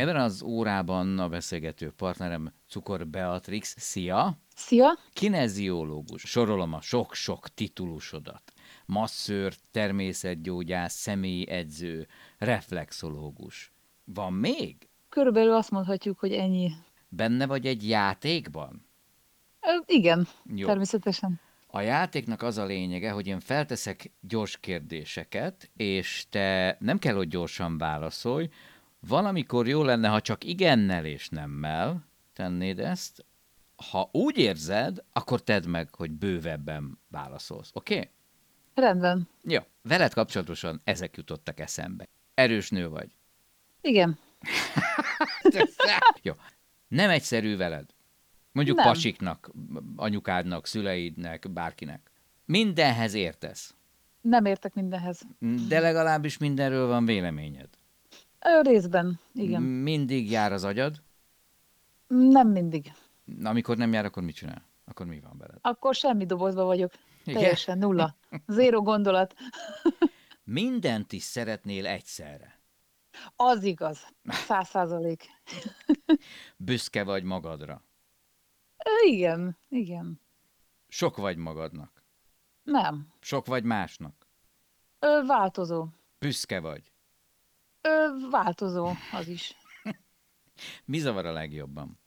Ebben az órában a beszélgető partnerem Cukor Beatrix. Szia! Szia! Kineziológus. Sorolom a sok-sok titulusodat. Masszőr, természetgyógyász, személyi edző, reflexológus. Van még? Körülbelül azt mondhatjuk, hogy ennyi. Benne vagy egy játékban? Ö, igen, Jó. természetesen. A játéknak az a lényege, hogy én felteszek gyors kérdéseket, és te nem kell, hogy gyorsan válaszolj. Valamikor jó lenne, ha csak igennel és nemmel tennéd ezt. Ha úgy érzed, akkor tedd meg, hogy bővebben válaszolsz. Oké? Okay? Rendben. Jó. Veled kapcsolatosan ezek jutottak eszembe. Erős nő vagy. Igen. Jó. Nem egyszerű veled. Mondjuk Nem. pasiknak, anyukádnak, szüleidnek, bárkinek. Mindenhez értesz. Nem értek mindenhez. De legalábbis mindenről van véleményed. Ö, részben, igen. Mindig jár az agyad. Nem mindig. Na, Amikor nem jár, akkor mit csinál? Akkor mi van veled? Akkor semmi dobozba vagyok. Igen? Teljesen nulla. Zéro gondolat. Mindent is szeretnél egyszerre. Az igaz. Száz százalék. Büszke vagy magadra. Ö, Igen, igen. Sok vagy magadnak. Nem. Sok vagy másnak. Ö, változó. Büszke vagy. Ö, változó az is. Mi zavar a legjobban?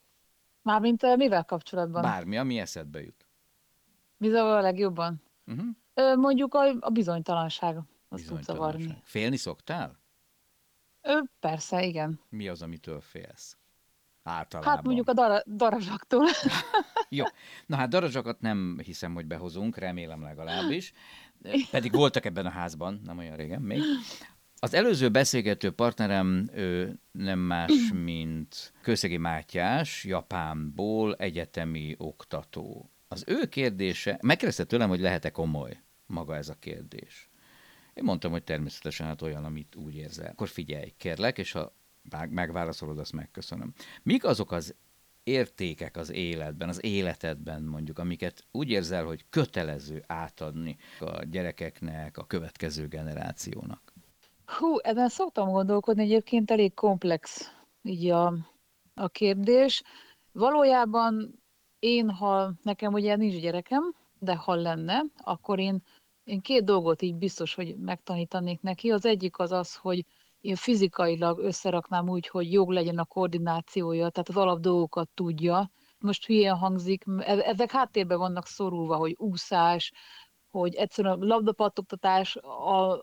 Mármint mivel kapcsolatban? Bármi, ami eszedbe jut. Mi zavar a legjobban? Uh-huh. Ö, mondjuk a, a bizonytalanság. Az tud zavarni. Félni szoktál? Ö, persze, igen. Mi az, amitől félsz? Általában. Hát mondjuk a dara, darazsaktól. Jó. Na hát darazsakat nem hiszem, hogy behozunk, remélem legalábbis. Pedig voltak ebben a házban, nem olyan régen még. Az előző beszélgető partnerem ő nem más, mint Kőszegi Mátyás, Japánból egyetemi oktató. Az ő kérdése, megkérdezte tőlem, hogy lehet-e komoly maga ez a kérdés. Én mondtam, hogy természetesen hát olyan, amit úgy érzel. Akkor figyelj, kérlek, és ha meg- megválaszolod, azt megköszönöm. Mik azok az értékek az életben, az életedben mondjuk, amiket úgy érzel, hogy kötelező átadni a gyerekeknek, a következő generációnak? Hú, ezen szoktam gondolkodni, egyébként elég komplex így a, a kérdés. Valójában én, ha nekem ugye nincs gyerekem, de ha lenne, akkor én, én két dolgot így biztos, hogy megtanítanék neki. Az egyik az az, hogy én fizikailag összeraknám úgy, hogy jog legyen a koordinációja, tehát az alapdolgokat tudja. Most hülyén hangzik, e- ezek háttérben vannak szorulva, hogy úszás, hogy egyszerűen a labdapattogtatás,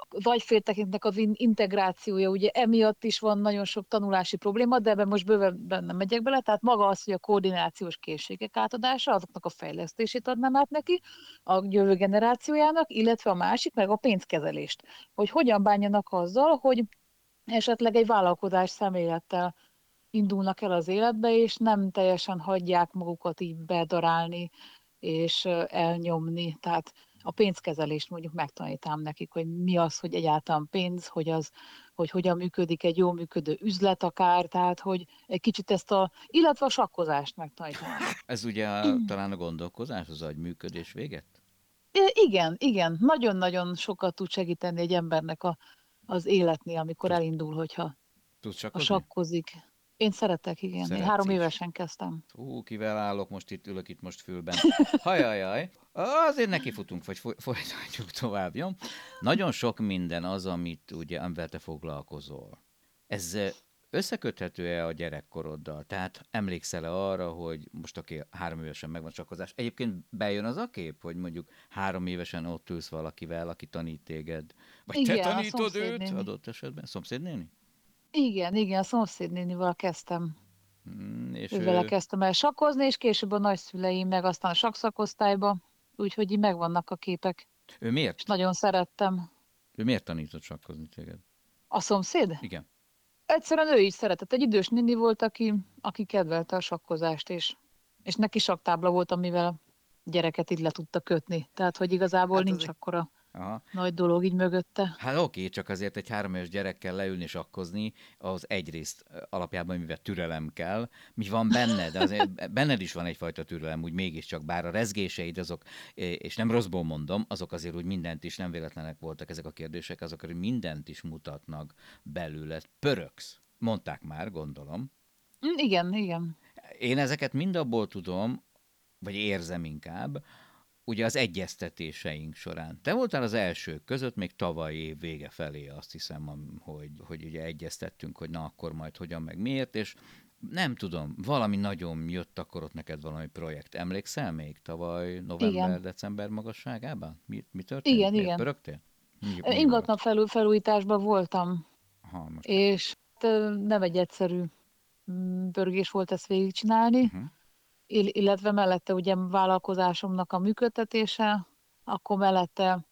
az agyfélteknek az in- integrációja, ugye emiatt is van nagyon sok tanulási probléma, de ebben most bővebben nem megyek bele, tehát maga az, hogy a koordinációs készségek átadása, azoknak a fejlesztését adnám át neki, a jövő generációjának, illetve a másik, meg a pénzkezelést, hogy hogyan bánjanak azzal, hogy esetleg egy vállalkozás szemlélettel indulnak el az életbe, és nem teljesen hagyják magukat így bedarálni és elnyomni. Tehát a pénzkezelést mondjuk megtanítám nekik, hogy mi az, hogy egyáltalán pénz, hogy az, hogy hogyan működik egy jól működő üzlet akár, tehát hogy egy kicsit ezt a, illetve a sakkozást megtanítanám. Ez ugye a, talán a gondolkozás, az agy működés véget? Igen, igen, nagyon-nagyon sokat tud segíteni egy embernek a, az életnél, amikor elindul, hogyha Tudsz a sakkozik. Én szeretek, igen. Szeretsz Én három is. évesen kezdtem. Hú, kivel állok, most itt ülök itt most fülben. Hajajaj. Azért nekifutunk, vagy foly- folytatjuk tovább, jó? Nagyon sok minden az, amit ugye, amivel te foglalkozol. Ez összeköthető-e a gyerekkoroddal? Tehát emlékszel-e arra, hogy most aki három évesen megvan sakkozás, egyébként bejön az a kép, hogy mondjuk három évesen ott ülsz valakivel, aki tanít téged, vagy te Igen, a tanítod őt szomszédnéni. adott esetben? Szomszédnéni? Igen, igen, a szomszédnénivel kezdtem. Mm, és Ővele ő, kezdtem el sakkozni, és később a nagyszüleim, meg aztán a sakszakosztályba, úgyhogy így megvannak a képek, ő miért? és nagyon szerettem. Ő miért tanított sakkozni téged? A szomszéd? Igen. Egyszerűen ő is szeretett. Egy idős néni volt, aki, aki kedvelte a sakkozást, és, És neki saktábla volt, amivel gyereket így le tudta kötni. Tehát, hogy igazából Hát nincs egy- akkora Aha. nagy dolog így mögötte. Hát oké, csak azért egy három éves gyerekkel leülni és akkozni, az egyrészt alapjában, mivel türelem kell, mi van benned, azért benned is van egyfajta türelem, úgy mégiscsak, bár a rezgéseid azok, és nem rosszból mondom, azok azért úgy mindent is, nem véletlenek voltak ezek a kérdések, azok hogy mindent is mutatnak belőle. Pöröksz, mondták már, gondolom. Mm, Igen, igen. Én ezeket mind abból tudom, vagy érzem inkább, ugye az egyeztetéseink során. Te voltál az elsők között, még tavaly év vége felé azt hiszem, hogy, hogy ugye egyeztettünk, hogy na akkor majd hogyan, meg miért, és nem tudom, valami nagyon jött akkor ott neked valami projekt. Emlékszel még tavaly november-december magasságában? Mi, mi történt? Igen, Miért igen. Pörögtél? Mi, Ingatlan felül, felújításban voltam, volt? Aha, most. és hát, nem egy egyszerű mm, pörgés volt ezt végigcsinálni, Uh-huh. Ill- illetve mellette ugye vállalkozásomnak a működtetése, akkor mellette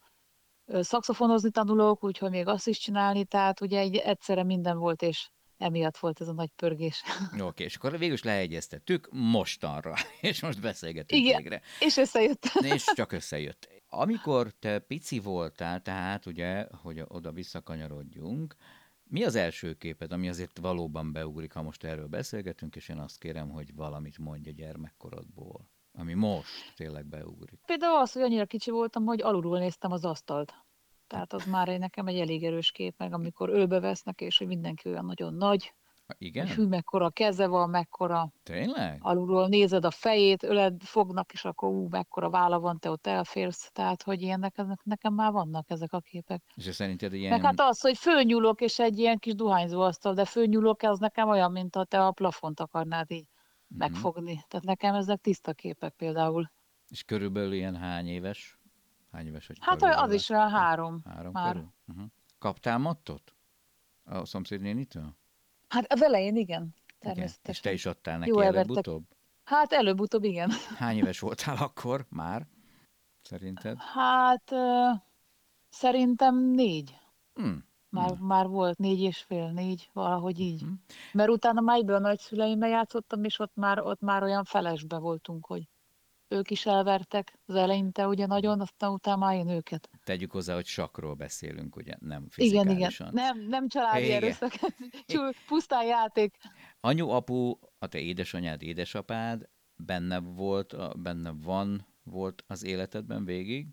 ö, szaxofonozni tanulok, úgyhogy még azt is csinálni, tehát ugye egy, egyszerre minden volt, és emiatt volt ez a nagy pörgés. Oké, és akkor végül is leegyeztettük mostanra, és most beszélgetünk Igen. végre. és összejött. És csak összejött. Amikor te pici voltál, tehát ugye, hogy oda visszakanyarodjunk, mi az első képed, ami azért valóban beugrik, ha most erről beszélgetünk, és én azt kérem, hogy valamit mondj a gyermekkorodból, ami most tényleg beugrik. Például az, hogy annyira kicsi voltam, hogy alulról néztem az asztalt. Tehát az már nekem egy elég erős kép, meg amikor ölbe vesznek, és hogy mindenki olyan nagyon nagy, Hogy Igen? hű, mekkora keze van, mekkora Tényleg? alulról nézed a fejét, öled, fognak, és akkor ú, mekkora válla van, te ott elférsz. Tehát, hogy ilyenek, ezek, nekem már vannak ezek a képek. És szerinted ilyen... Meg hát az, hogy fölnyúlok, és egy ilyen kis duhányzó asztal, de fölnyúlok, az nekem olyan, mint ha te a plafont akarnád így Mhm. megfogni. Tehát nekem ezek tiszta képek például. És körülbelül ilyen hány éves? Hány éves vagy? Hát az is olyan három. Három már. körül? Uh-huh. Kaptál mattot? A szomszéd nénitől? Hát az elején igen, Igen. És természetesen. te is adtál neki előbb-utóbb? Hát előbb-utóbb igen. Hány éves voltál akkor már? Szerinted? Hát ö, szerintem négy. Hm. Már, Hmm. már volt négy és fél, négy, valahogy így. Mhm. Mert utána már a nagyszüleimmel játszottam, és ott már, ott már olyan felesbe voltunk, hogy ők is elvertek az eleinte ugye nagyon, aztán utána én őket. Tegyük hozzá, hogy sakról beszélünk, ugye nem Igen, igen. fizikálisan. Nem, nem családi Igen. erőszak, pusztán játék. Anyu, apu, a te édesanyád, édesapád benne volt, benne van, volt az életedben végig?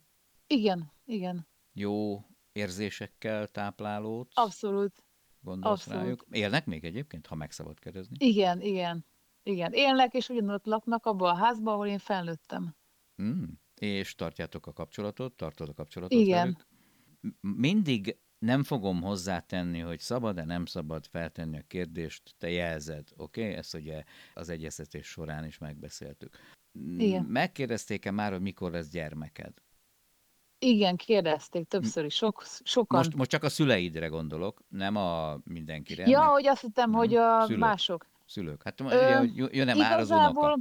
Igen, igen, Jó érzésekkel táplálódsz? abszolút. Gondolsz abszolút. rájuk? Élnek még egyébként, ha meg szabad kérdezni? Igen, igen. Igen, élnek, és ugyanott laknak abban a házban, ahol én felnőttem. Mm. És tartjátok a kapcsolatot? Tartod a kapcsolatot Igen. velük? Mindig nem fogom hozzátenni, hogy szabad-e, nem szabad feltenni a kérdést, te jelzed, oké? Okay? Ezt ugye az egyeztetés során is megbeszéltük. Igen. Megkérdezték-e már, hogy mikor lesz gyermeked? Igen, kérdezték többször is, sok, sokan. Most, most csak a szüleidre gondolok, nem a mindenkire. ja, mert hogy azt hittem, Nem, hogy a szülők. mások. Szülők. Hát Ö, ugye, hogy jön-e már az unoka?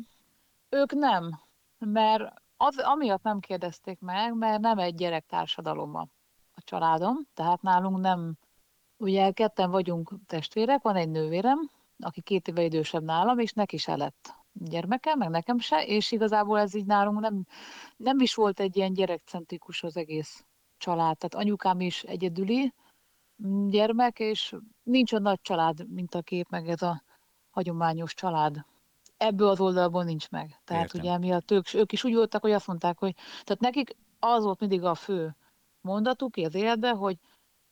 Ők nem, mert az, amiatt nem kérdezték meg, mert nem egy gyerektársadalom a, a családom, tehát nálunk nem, ugye ketten vagyunk testvérek, van egy nővérem, aki két éve idősebb nálam, és neki se lett gyermeke, meg nekem se, és igazából ez így nálunk nem, nem is volt egy ilyen gyerekcentrikus az egész család. Tehát anyukám is egyedüli gyermek, és nincs a nagy család, mint a kép, meg ez a hagyományos család. Ebből az oldalból nincs meg. Tehát Értem. ugye emiatt ők, ők is úgy voltak, hogy azt mondták, hogy tehát nekik az volt mindig a fő mondatuk az életben, hogy,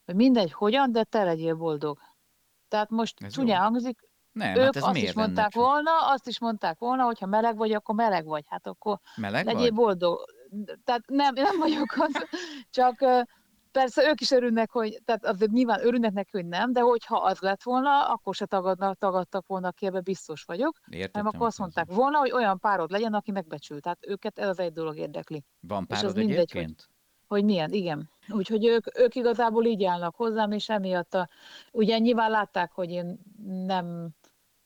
hogy mindegy hogyan, de te legyél boldog. Tehát most Ez csúnyán jó. hangzik, Nem, ők hát ez azt miért is lenne mondták csak? volna, azt is mondták volna, hogy ha meleg vagy, akkor meleg vagy. Hát akkor Meleg legyél vagy? boldog. Tehát nem, nem vagyok az, csak persze ők is örülnek, hogy, tehát azért nyilván örülnek neki, hogy nem, de hogyha az lett volna, akkor se tagadna, tagadtak volna ki, ebbe biztos vagyok. Értettem. Nem, akkor azt mondták volna, hogy olyan párod legyen, aki megbecsül. Tehát őket ez az egy dolog érdekli. Van és az párod mindegy, egyébként? Hogy milyen, igen. Úgyhogy ők, ők igazából így állnak hozzám, és emiatt a, ugye nyilván látták, hogy én nem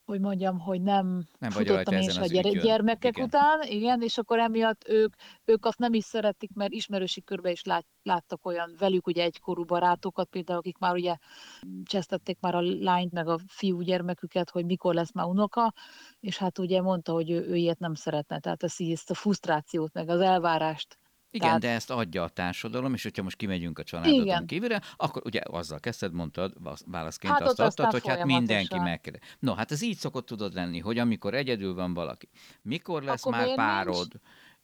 hogy mondjam, hogy nem, Nem futottam én ezen se a gyere, gyermekek Igen. után, igen, és akkor emiatt ők, ők azt nem is szeretik, mert ismerősi körbe is lát, láttak olyan velük ugye egykorú barátokat, például akik már ugye csesztették már a lányt, meg a fiú gyermeküket, hogy mikor lesz már unoka, és hát ugye mondta, hogy ő, ő ilyet nem szeretne, tehát ezt, ezt a frusztrációt, meg az elvárást Igen, Tehát- de ezt adja a társadalom, és hogyha most kimegyünk a családodon Igen. kívülre, akkor ugye azzal kezdted, mondtad, válaszként Hát azt adtad, hogy hát mindenki megkérdez. No, hát ez így szokott tudod lenni, hogy amikor egyedül van valaki, mikor lesz Akkor már miért nincs? párod,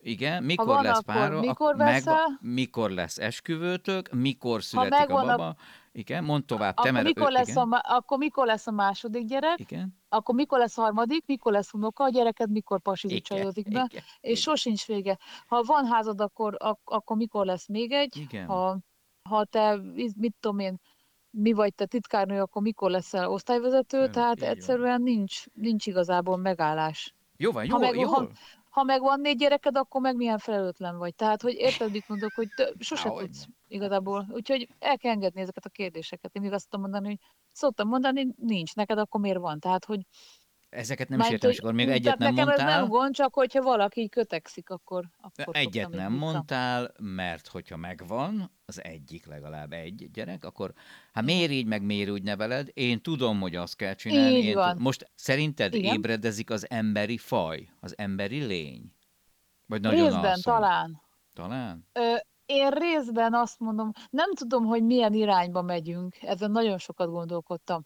igen, mikor van, lesz párod, mikor meg- mikor lesz esküvőtök, mikor születik a megvan a- baba, igen, mondd tovább, te, Akkor mikor, ő, lesz igen, a, akkor mikor lesz a második gyerek, igen, akkor mikor lesz a harmadik, mikor lesz unoka, a gyereked mikor pasizik, igen, csajozik be, igen, és igen. sosincs vége. Ha van házad, akkor, ak- akkor mikor lesz még egy, Igen. ha, ha te, mit tudom én, mi vagy te titkárnő, akkor mikor leszel osztályvezető, Nem, tehát van. egyszerűen nincs, nincs igazából megállás. Jó van, Ha jól, meg- ha- jól. Ha meg van négy gyereked, akkor meg milyen felelőtlen vagy. Tehát, hogy érted, mit mondok, hogy tö- sose Há, tudsz igazából. Úgyhogy el kell engedni ezeket a kérdéseket. Én még azt tudom mondani, hogy szoktam mondani, nincs, neked akkor miért van? Tehát, hogy Ezeket nem is Mármint, értem, és akkor még egyet nem nekem ez mondtál. nem gond, csak hogyha valaki így kötekszik, akkor, akkor Egyet nem vissza. mondtál, mert hogyha megvan, az egyik legalább egy gyerek, akkor hát miért így, meg miért úgy neveled? Én tudom, hogy azt kell csinálni. Így én van. Most szerinted Igen. ébredezik az emberi faj, az emberi lény? Vagy nagyon Részben alszom? talán. Talán? Ö, én részben azt mondom, nem tudom, hogy milyen irányba megyünk, ezen nagyon sokat gondolkodtam.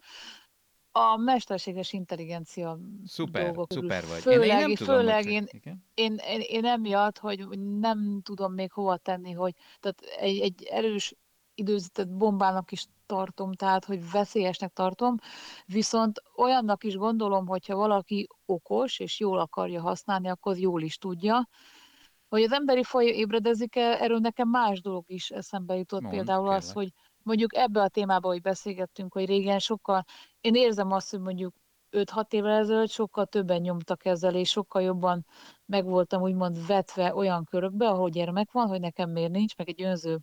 A mesterséges intelligencia Szuper, dolgok szuper vagy. Főleg, én, én nem tudom, főleg hogy... én, én, én, én emiatt, hogy nem tudom még hova tenni, hogy tehát egy, egy erős időzített bombának is tartom, tehát hogy veszélyesnek tartom, viszont olyannak is gondolom, hogyha valaki okos és jól akarja használni, akkor jól is tudja. Hogy az emberi faj ébredezik-e, erről nekem más dolog is eszembe jutott. Mondd, Például az, kérlek. hogy mondjuk ebbe a témába, hogy beszélgettünk, hogy régen sokkal, én érzem azt, hogy mondjuk 5-6 évvel ezelőtt sokkal többen nyomtak ezzel, és sokkal jobban meg voltam úgymond vetve olyan körökbe, ahol gyermek van, hogy nekem miért nincs, meg egy önző,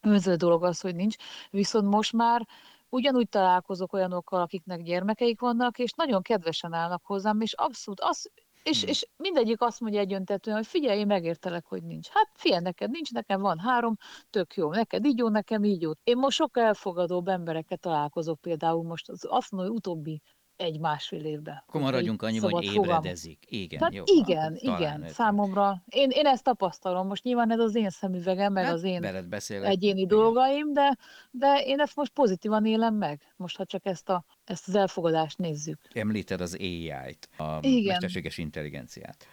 önző dolog az, hogy nincs. Viszont most már ugyanúgy találkozok olyanokkal, akiknek gyermekeik vannak, és nagyon kedvesen állnak hozzám, és abszolút az, és, Hmm. és mindegyik azt mondja egyöntetően, hogy figyelj, én megértelek, hogy nincs. Hát figyelj, neked nincs, nekem van három, tök jó. Neked így jó, nekem így jó. Én most sokkal elfogadóbb emberekkel találkozok például most az azt mondom, hogy utóbbi egy-másfél évben. Akkor maradjunk annyi, hogy ébredezik. Igen, tehát jó. igen, talán igen, számomra. Én, én ezt tapasztalom. Most nyilván ez az én szemüvegem, meg Hát, az én egyéni igen. dolgaim, de, de én ezt most pozitívan élem meg. Most, ha csak ezt, a, ezt az elfogadást nézzük. Említed az AI-t, a Igen. mesterséges intelligenciát.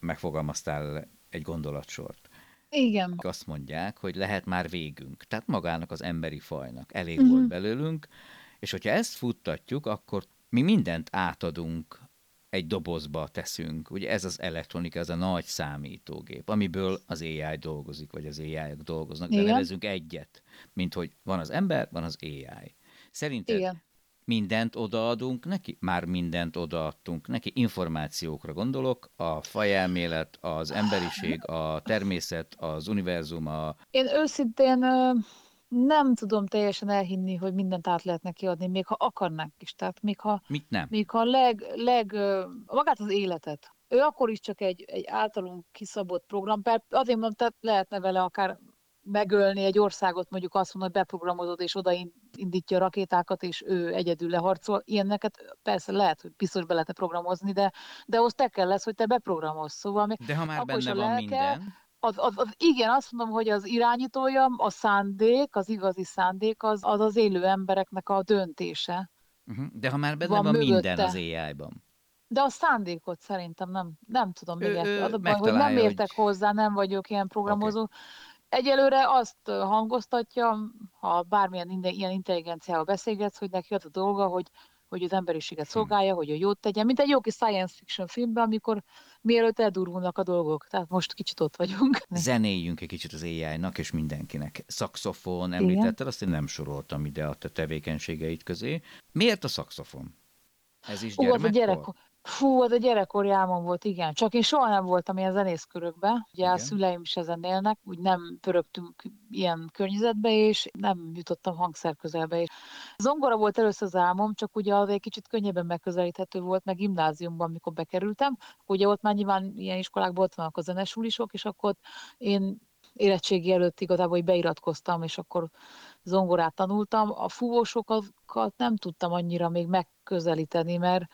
Megfogalmaztál egy gondolatsort. Igen. Azt mondják, hogy lehet már végünk. Tehát magának az emberi fajnak. Elég Mhm. volt belőlünk, és hogyha ezt futtatjuk, akkor mi mindent átadunk egy dobozba teszünk. Ugye ez az elektronika, ez a nagy számítógép, amiből az AI dolgozik, vagy az AI-ok dolgoznak, de Igen. nevezünk egyet, mint hogy van az ember, van az AI. Szerinted Igen. mindent odaadunk neki? Már mindent odaadtunk neki. Információkra gondolok, a fajelmélet, az emberiség, a természet, az univerzum, a... Én őszintén nem tudom teljesen elhinni, hogy mindent át lehet neki adni, még ha akarnánk is. Tehát még ha, Mit nem? még ha leg, leg, magát az életet. Ő akkor is csak egy, egy általunk kiszabott program. Bár azért mondom, tehát lehetne vele akár megölni egy országot, mondjuk azt mondod, hogy beprogramozod, és oda in- indítja a rakétákat, és ő egyedül leharcol. Ilyeneket persze lehet, hogy biztos be lehetne programozni, de, de ahhoz te kell lesz, hogy te beprogramozz. Szóval még De ha már benne van lelke, minden, az, az, az, igen, azt mondom, hogy az irányítója, a szándék, az igazi szándék, az az, az élő embereknek a döntése. uh-huh. de ha már benne Van van, minden mögötte. az AI-ban. De a szándékot szerintem nem, nem tudom még ezt. ő Az a baj, hogy nem értek hogy- hozzá, nem vagyok ilyen programozó. Egyelőre azt hangoztatja, ha bármilyen ilyen intelligenciával beszélgetsz, hogy neki az a dolga, hogy, hogy az emberiséget Hm. szolgálja, hogy ő jót tegyen, mint egy jó kis science fiction filmben, amikor mielőtt eldurulnak a dolgok. Tehát most kicsit ott vagyunk. Zenéljünk egy kicsit az AI-nak és mindenkinek. Szaxofon, említetted, azt én nem soroltam ide a te tevékenységeid közé. Miért a szaxofon? Ez is Ú, az a gyermekkor? Fú, az a gyerekkori álmom volt, igen. Csak én soha nem voltam ilyen zenészkörökbe. Ugye igen. a szüleim is ezen élnek, úgy nem pörögtünk ilyen környezetbe, és nem jutottam hangszer közelbe. És zongora volt először az álmom, csak ugye az egy kicsit könnyebben megközelíthető volt, meg gimnáziumban, amikor bekerültem. Ugye ott már nyilván ilyen iskolákban ott vannak a zenesulisok, és akkor én érettségi előtt igazából hogy beiratkoztam, és akkor zongorát tanultam. A fúvósokat nem tudtam annyira még megközelíteni, mert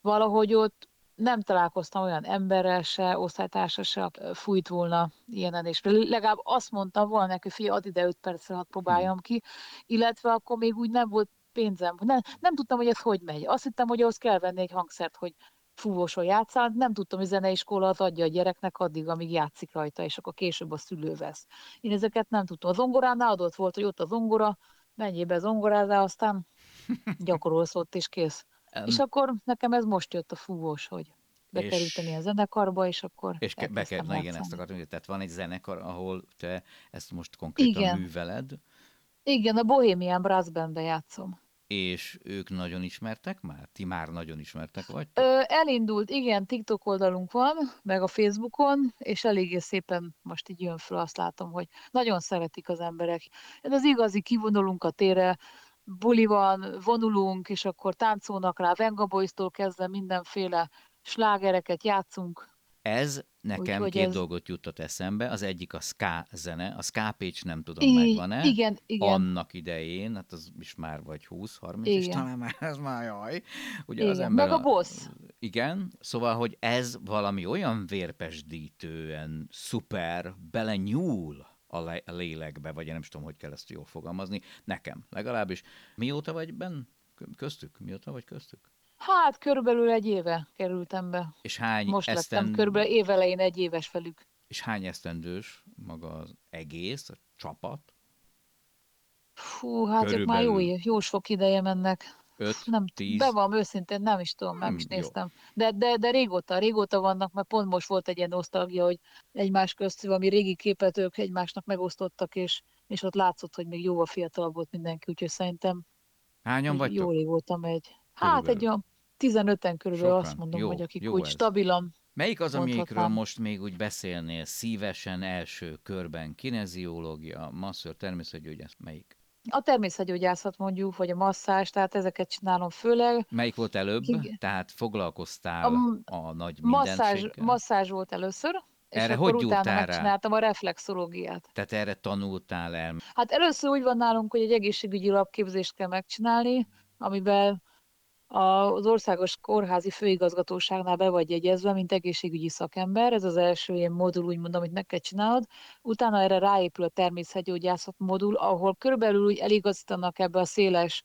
valahogy ott nem találkoztam olyan emberrel se, osztálytársa se, fújt volna ilyenen, és legalább azt mondtam volna neki, fia, add ide öt percre, hadd próbáljam ki, illetve akkor még úgy nem volt pénzem. Nem, nem tudtam, hogy ez hogy megy. Azt hittem, hogy ahhoz kell venni egy hangszert, hogy fúvóson játszál, nem tudtam, hogy zeneiskola az adja a gyereknek addig, amíg játszik rajta, és akkor később a szülő vesz. Én ezeket nem tudtam. A zongoránál adott volt, hogy ott a zongora, menjél be zongorázál, aztán gyakorolsz ott, és kész. Um, és akkor nekem ez most jött a fúvós, hogy bekerülteni a zenekarba, és akkor És ke- be kell, na igen, ezt akartam, tehát van egy zenekar, ahol te ezt most konkrétan igen. műveled. Igen, a Bohemian Brass Bandbe játszom. És ők nagyon ismertek már? Ti már nagyon ismertek vagy? Ö, elindult, igen, TikTok oldalunk van, meg a Facebookon, és eléggé szépen most így jön föl, azt látom, hogy nagyon szeretik az emberek. Ez az igazi, kivonulunk a térre, buli van, vonulunk, és akkor táncolnak rá, Venga Boys-tól kezdve mindenféle slágereket játszunk. Ez nekem Úgy, két ez... dolgot juttat eszembe. Az egyik a ska zene. A ska Pécs nem tudom, I- megvan-e. Igen, igen. Annak idején, hát az is már vagy 20-30, és talán már ez már jaj. Ugye igen. az ember Meg a, a boss. Igen, szóval, hogy ez valami olyan vérpesdítően szuper, belenyúl a, le- a lélekbe, vagy én nem tudom, hogy kell ezt jól fogalmazni. Nekem legalábbis. Mióta vagy benn? Köztük? Mióta vagy köztük? Hát körülbelül egy éve kerültem be. És hány Most eszten... lettem körülbelül évelején egy éves velük. És hány esztendős maga az egész, a csapat? Fú, hát körülbelül... ők már jó, jó sok ideje mennek. Öt, nem, tíz? Be van őszintén, nem is tudom, nem is néztem. De, de, de régóta, régóta vannak, mert pont most volt egy ilyen nosztalgia, hogy egymás közt valami régi képet ők egymásnak megosztottak, és, és ott látszott, hogy még jóval fiatalabb volt mindenki, úgyhogy szerintem Hányan vagy? Jó régóta megy. Hát egy olyan 15-en körülbelül Sokan. azt mondom, jó, hogy akik úgy ez. stabilan Melyik az, amikről most még úgy beszélnél szívesen első körben? Kineziológia, masször, természetgyógyász, melyik? A természetgyógyászat mondjuk, vagy a masszás, tehát ezeket csinálom főleg. Melyik volt előbb? Ki... Tehát foglalkoztál a, a nagy masszázs, masszázs volt először, és erre hogy utána rá? megcsináltam a reflexológiát. Tehát erre tanultál el? Hát először úgy van nálunk, hogy egy egészségügyi lapképzést kell megcsinálni, amiben az Országos Kórházi Főigazgatóságnál be vagy jegyezve, mint egészségügyi szakember. Ez az első ilyen modul, úgy mondom, hogy meg kell csinálod. Utána erre ráépül a természetgyógyászat modul, ahol körülbelül úgy eligazítanak ebbe a széles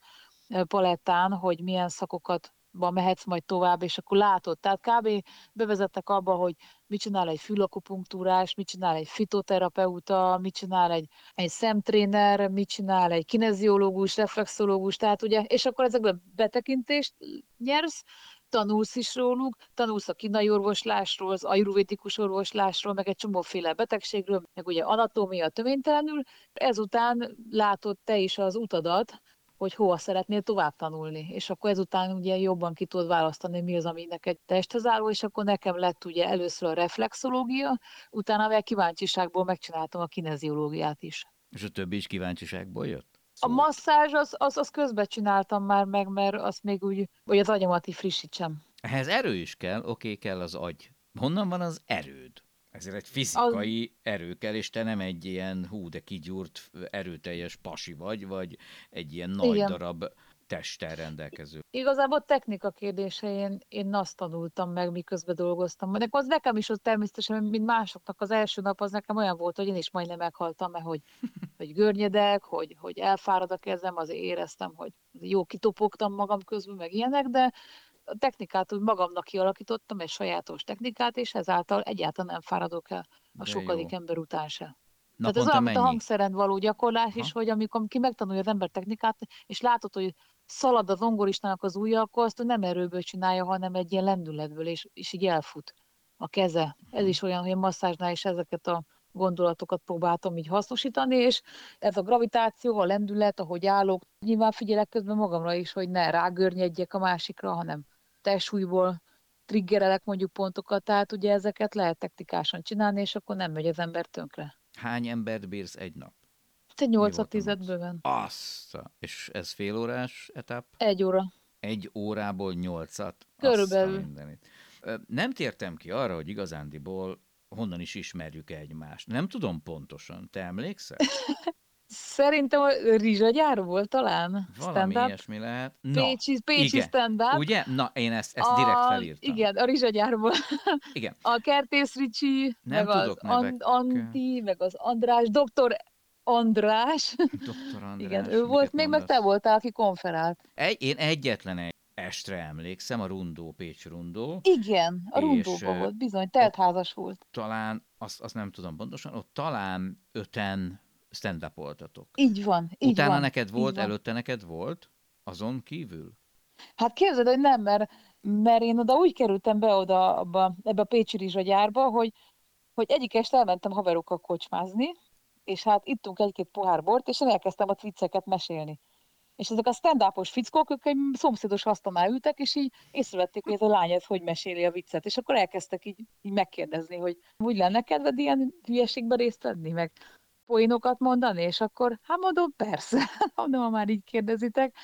palettán, hogy milyen szakokat mehetsz majd tovább, és akkor látod. Tehát kb. bevezettek abba, hogy mit csinál egy fülakupunktúrás, mit csinál egy fitoterapeuta, mit csinál egy, egy szemtréner, mit csinál egy kineziológus, reflexológus, tehát ugye, és akkor ezekben betekintést nyersz, tanulsz is róluk, tanulsz a kínai orvoslásról, az ajurvédikus orvoslásról, meg egy csomóféle betegségről, meg ugye anatómia töménytelenül, ezután látod te is az utadat, hogy hova szeretnél tovább tanulni, és akkor ezután ugye jobban ki tudod választani, mi az, ami neked testhez álló, és akkor nekem lett ugye először a reflexológia, utána meg kíváncsiságból megcsináltam a kineziológiát is. És a többi is kíváncsiságból jött? Szóval. A masszázs, az, az, az közben csináltam már meg, mert azt még úgy, hogy az agyamat így frissítsem. Ehhez erő is kell, oké, okay, kell az agy. Honnan van az erőd? Ezért egy fizikai az... erő kell, és te nem egy ilyen hú, de kigyúrt, erőteljes pasi vagy, vagy egy ilyen nagy Igen. darab testtel rendelkező. Igazából technika kérdése, én, én azt tanultam meg, miközben dolgoztam. De az nekem is az természetesen, mint másoknak az első nap, az nekem olyan volt, hogy én is majdnem meghaltam, mert hogy, hogy görnyedek, hogy, hogy elfárad a kezem, azért éreztem, hogy jó kitopogtam magam közben, meg ilyenek, de a technikát úgy magamnak kialakítottam, egy sajátos technikát, és ezáltal egyáltalán nem fáradok el a De sokadik jó. ember után se. Tehát ez olyan, mint a hangszeren való gyakorlás ha? is, hogy amikor ki megtanulja az ember technikát, és látod, hogy szalad az zongoristának az ujja, akkor azt nem erőből csinálja, hanem egy ilyen lendületből, és, és így elfut a keze. Ez is olyan, hogy a masszázsnál is ezeket a gondolatokat próbáltam így hasznosítani, és ez a gravitáció, a lendület, ahogy állok, nyilván figyelek közben magamra is, hogy ne rágörnyedjek a másikra, hanem testsúlyból triggerelek mondjuk pontokat, tehát ugye ezeket lehet taktikásan csinálni, és akkor nem megy az ember tönkre. Hány embert bírsz egy nap? Te Mi 8 volt a tized max? bőven. Azt. És ez fél órás etap? Egy óra. Egy órából nyolcat? Körülbelül. Mindenit. Nem tértem ki arra, hogy igazándiból honnan is ismerjük egymást. Nem tudom pontosan. Te emlékszel? Szerintem a rizsagyár volt talán. Valami stand-up. ilyesmi lehet. Na, Pécsi, Pécsi igen. stand-up. Ugye? Na, én ezt, ezt direkt A- felírtam. Igen, a rizsagyárból. Igen. A Kertész Ricsi, Nem meg az tudok An- nevek- Anti, meg az András, doktor András. Doktor András. Igen, ő volt még, meg te voltál, aki konferált. Egy, én egyetlen egy estre emlékszem, a Rundó, Pécs Rundó. Igen, a rundóban volt, bizony, teltházas volt. Talán, azt, azt nem tudom pontosan, ott talán öten stand. Így van, így Utána van. neked volt, előtte neked volt, azon kívül? Hát képzeld, hogy nem, mert, mert én oda úgy kerültem be oda abba, ebbe a Pécsi rizsagyárba, hogy, hogy egyik este elmentem haverokkal kocsmázni, és hát ittunk egy-két pohár bort, és én elkezdtem a vicceket mesélni. És ezek a stand fickók, ők egy szomszédos asztalnál ültek, és így észrevették, hogy ez a lány ez hogy meséli a viccet. És akkor elkezdtek így, így megkérdezni, hogy úgy lenne kedved ilyen hülyeségben részt venni, meg poénokat mondani, és akkor, hát mondom, persze, mondom, ha már így kérdezitek.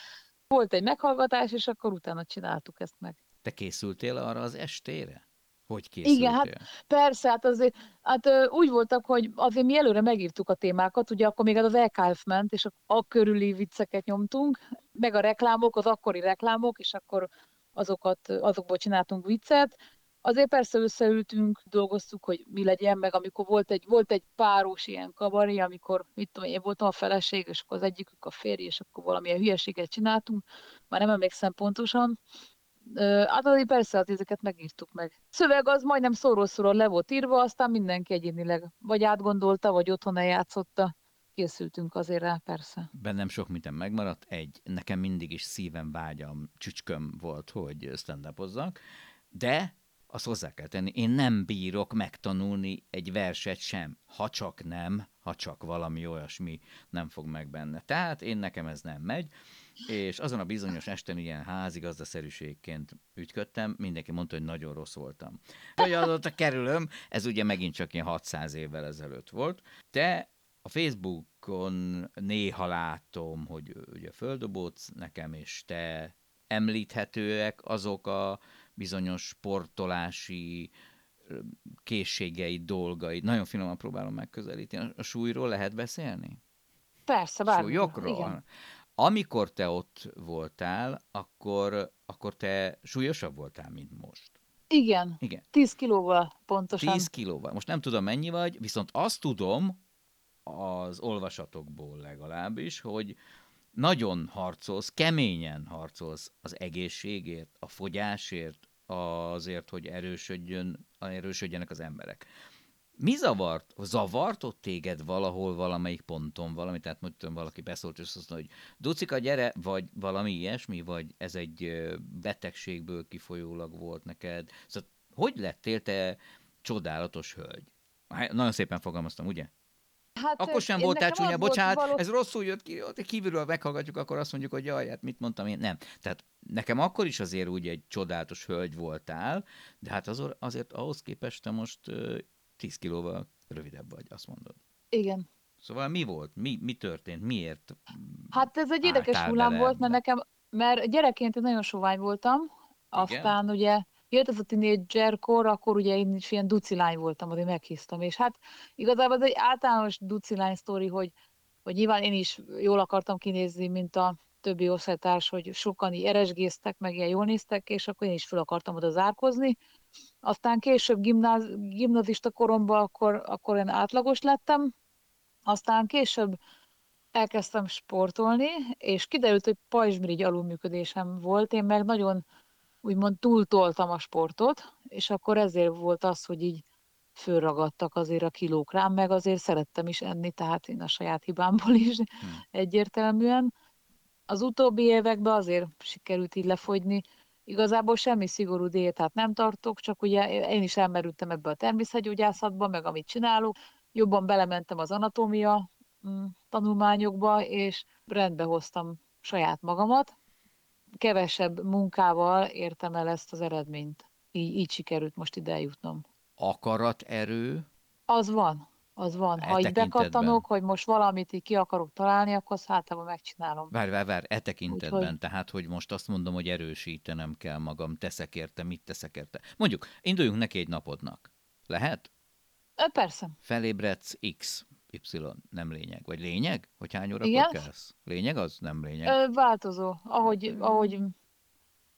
Volt egy meghallgatás, és akkor utána csináltuk ezt meg. Te készültél arra az estére? Hogy készültél? Igen, hát Persze, hát azért hát úgy voltak, hogy azért mi előre megírtuk a témákat, ugye akkor még az EKF ment, és a, a körüli vicceket nyomtunk, meg a reklámok, az akkori reklámok, és akkor azokat, azokból csináltunk viccet. Azért persze összeültünk, dolgoztuk, hogy mi legyen, meg amikor volt egy, volt egy páros ilyen kabaré, amikor, mit tudom, én voltam a feleség, és akkor az egyikük a férj, és akkor valamilyen hülyeséget csináltunk, már nem emlékszem pontosan, Hát azért persze, hát ezeket megírtuk meg. Szöveg az majdnem szóról szóról le volt írva, aztán mindenki egyénileg vagy átgondolta, vagy otthon eljátszotta. Készültünk azért rá, persze. Bennem sok minden megmaradt. Egy, nekem mindig is szívem, vágyam, csücsköm volt, hogy stand de azt hozzá kell tenni, én nem bírok megtanulni egy verset sem, ha csak nem, ha csak valami olyasmi nem fog meg benne. Tehát én nekem ez nem megy, és azon a bizonyos esten ilyen házigazdaszerűségként ügyködtem, mindenki mondta, hogy nagyon rossz voltam. Hogy adott kerülöm, ez ugye megint csak ilyen 600 évvel ezelőtt volt, de a Facebookon néha látom, hogy ugye földobódsz nekem, és te említhetőek azok a bizonyos sportolási készségei, dolgai. Nagyon finoman próbálom megközelíteni. A súlyról lehet beszélni? Persze, bármi. Súlyokról? Igen. Amikor te ott voltál, akkor, akkor te súlyosabb voltál, mint most. Igen, Igen. 10 kilóval pontosan. 10 kilóval. Most nem tudom, mennyi vagy, viszont azt tudom, az olvasatokból legalábbis, hogy nagyon harcolsz, keményen harcolsz az egészségért, a fogyásért, azért, hogy erősödjön, erősödjenek az emberek. Mi zavart? Zavart ott téged valahol, valamelyik ponton valami? Tehát mondtam, valaki beszólt, és azt mondta, hogy Ducika, gyere, vagy valami ilyesmi, vagy ez egy betegségből kifolyólag volt neked? Szóval hogy lettél te csodálatos hölgy? Hát, Nagyon szépen fogalmaztam, ugye? Hát, Akkor sem voltál csúnya, bocsánat, való- ez rosszul jött ki, kívülről meghallgatjuk, akkor azt mondjuk, hogy jaj, hát mit mondtam én, nem. Tehát nekem akkor is azért úgy egy csodálatos hölgy voltál, de hát azért, azért ahhoz képest te most ö, 10 kilóval rövidebb vagy, azt mondod. Igen. Szóval mi volt? Mi, mi történt? Miért? Hát ez egy érdekes hullám volt, mert nekem, mert gyerekként én nagyon sovány voltam, aztán ugye jött ez a tinédzserkor, akkor ugye én is ilyen ducilány voltam, azért meghíztam, és hát igazából ez egy általános ducilány sztori, hogy, hogy nyilván én is jól akartam kinézni, mint a többi osztálytárs, hogy sokan így eresgéztek, meg ilyen jól néztek, és akkor én is fel akartam oda zárkozni. Aztán később gimnáz, gimnazista koromban akkor, akkor én átlagos lettem, aztán később elkezdtem sportolni, és kiderült, hogy pajzsmirigy alulműködésem volt, én meg nagyon úgymond túltoltam a sportot, és akkor ezért volt az, hogy így fölragadtak azért a kilók rám, meg azért szerettem is enni, tehát én a saját hibámból is egyértelműen. Az utóbbi években azért sikerült így lefogyni. Igazából semmi szigorú diétát nem tartok, csak ugye én is elmerültem ebbe a természetgyógyászatba, meg amit csinálok. Jobban belementem az anatómia mm, tanulmányokba, és rendbe hoztam saját magamat. Kevesebb munkával értem el ezt az eredményt. így, így sikerült most ide eljutnom. Akaraterő, Az van, az van. E Ha így bekattanok, hogy most valamit így ki akarok találni, akkor azt általában megcsinálom. Várj, várj, várj, e tekintetben, Úgyhogy- tehát, hogy most azt mondom, hogy erősítenem kell magam, teszek érte, mit teszek érte. Mondjuk, induljunk neki egy napodnak. Lehet? Ö, Persze. Felébredsz X, Y, nem lényeg. Vagy lényeg? Hogy hány órakor Igen. kelsz? Lényeg az? Nem lényeg. Ö, Változó, ahogy, ahogy,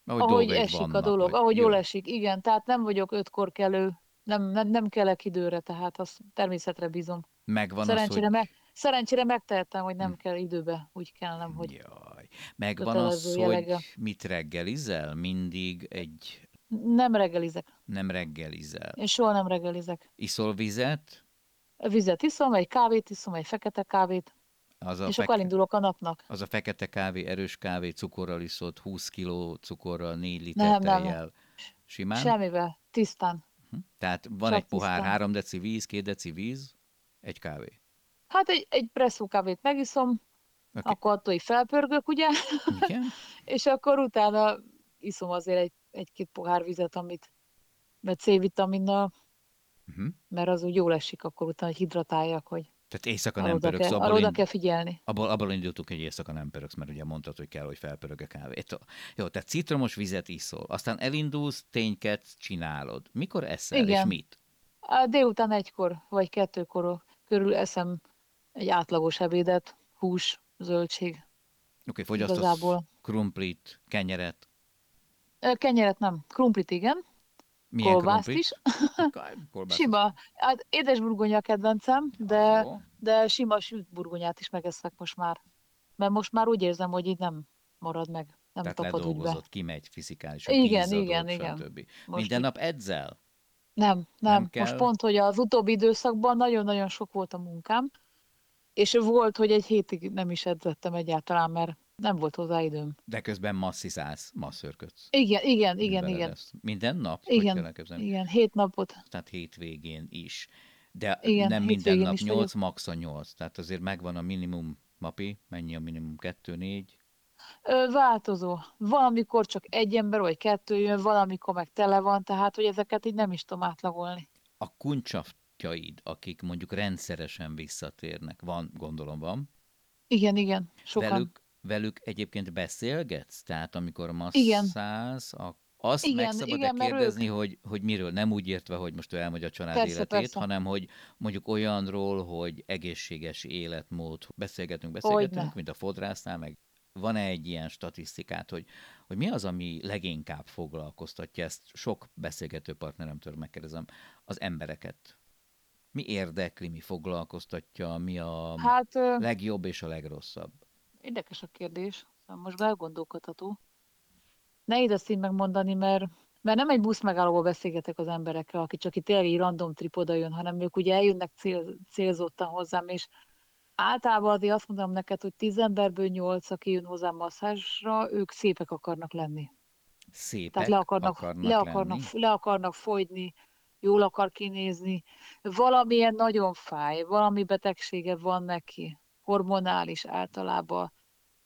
ahogy, ahogy esik vannak, a dolog, vagy- ahogy jó. jól esik, igen. Tehát nem vagyok ötkor kelő, nem, nem, nem kelek időre, tehát azt természetre bízom. Megvan Szerencsére, az, meg, szerencsére megtehettem, hogy nem kell időbe, úgy kell, nem, hogy... hogy Jaj. Megvan az, jelleggel. hogy mit reggelizel? Mindig egy... nem reggelizek. Nem reggelizel. Én soha nem reggelizek. Iszol vizet? Vizet iszom, egy kávét iszom, egy fekete kávét, Az a, és akkor elindulok a napnak. az a fekete kávé, erős kávé, cukorral iszott, 20 kiló cukorral, 4 liter Nem, nem. tejjel. Simán? Semmivel, tisztán. Hm? Tehát van Csak egy pohár, tisztán. 3 deci víz, 2 deci víz, egy kávé. Hát egy, egy presszó kávét megiszom, Oké. akkor attól így felpörgök, ugye? Igen? És akkor utána iszom azért egy, egy-két pohár vizet, amit mert C-vitaminnal, Uh-huh. mert az úgy jól esik, akkor utána hogy hidratáljak, hogy Tehát éjszaka nem pörögsz, kell, abból, ind... kell figyelni. abból, abból indultunk, hogy éjszaka nem pörögsz, mert ugye mondtad, hogy kell, hogy felpörög a kávét. Jó, tehát citromos vizet iszol, aztán elindulsz, ténykedsz, csinálod. Mikor eszel, és Igen. mit? A délután egykor, vagy kettőkor körül eszem egy átlagos ebédet, hús, zöldség. Oké, okay, fogyasztasz Igazából. krumplit, kenyeret. Kenyeret nem, krumplit igen, Milyen kolbászt krumplit? is. Kolbászt. Sima, hát édesburgonya a kedvencem, de, Jó. de sima sült burgonyát is megeszek most már. Mert most már úgy érzem, hogy így nem marad meg, nem Tehát tapad úgy be. kimegy fizikálisan, Igen, igen, igen. Minden nap edzel? Nem, Nem nem. kell? Most pont, hogy az utóbbi időszakban nagyon-nagyon sok volt a munkám, és volt, hogy egy hétig nem is edzettem egyáltalán, mert nem volt hozzá időm. De közben masszizálsz, masszörködsz. Igen, igen, igen, igen. ezt. Minden nap? Igen, igen, hét napot. Tehát hétvégén is. De Igen, nem minden nap is 8, vagyok. max a 8. Tehát azért megvan a minimum napi. Mennyi a minimum? 2, 4? Ö, változó. Valamikor csak egy ember vagy kettő jön, valamikor meg tele van, tehát hogy ezeket így nem is tudom átlagolni. A kuncsaftjaid, akik mondjuk rendszeresen visszatérnek, van, gondolom van, Igen, igen, sokan. velük, velük egyébként beszélgetsz? Tehát amikor masszálsz, a, azt Igen, meg szabad-e kérdezni, hogy, hogy miről? Nem úgy értve, hogy most ő elmondja a család Persze, életét, persze. hanem hogy mondjuk olyanról, hogy egészséges életmód. Beszélgetünk, beszélgetünk, Hogyne. mint a fodrásznál, meg van-e egy ilyen statisztikát, hogy, hogy mi az, ami leginkább foglalkoztatja, ezt sok beszélgető partneremtől megkérdezem, az embereket. Mi érdekli, mi foglalkoztatja, mi a Hát legjobb és a legrosszabb? Érdekes a kérdés, szóval most belgondolkodható. Nehéz ezt így megmondani, mert, mert nem egy busz megállóból beszélgetek az emberekkel, aki csak itt tényleg random trip oda jön, hanem ők ugye eljönnek cél, célzottan hozzám, és általában azért azt mondom neked, hogy tíz emberből nyolc, aki jön hozzám masszázsra, ők szépek akarnak lenni. Szépek Tehát le akarnak, akarnak le, lenni. akarnak, le akarnak fogyni, jól akar kinézni. Valamilyen nagyon fáj, valami betegsége van neki, hormonális általában,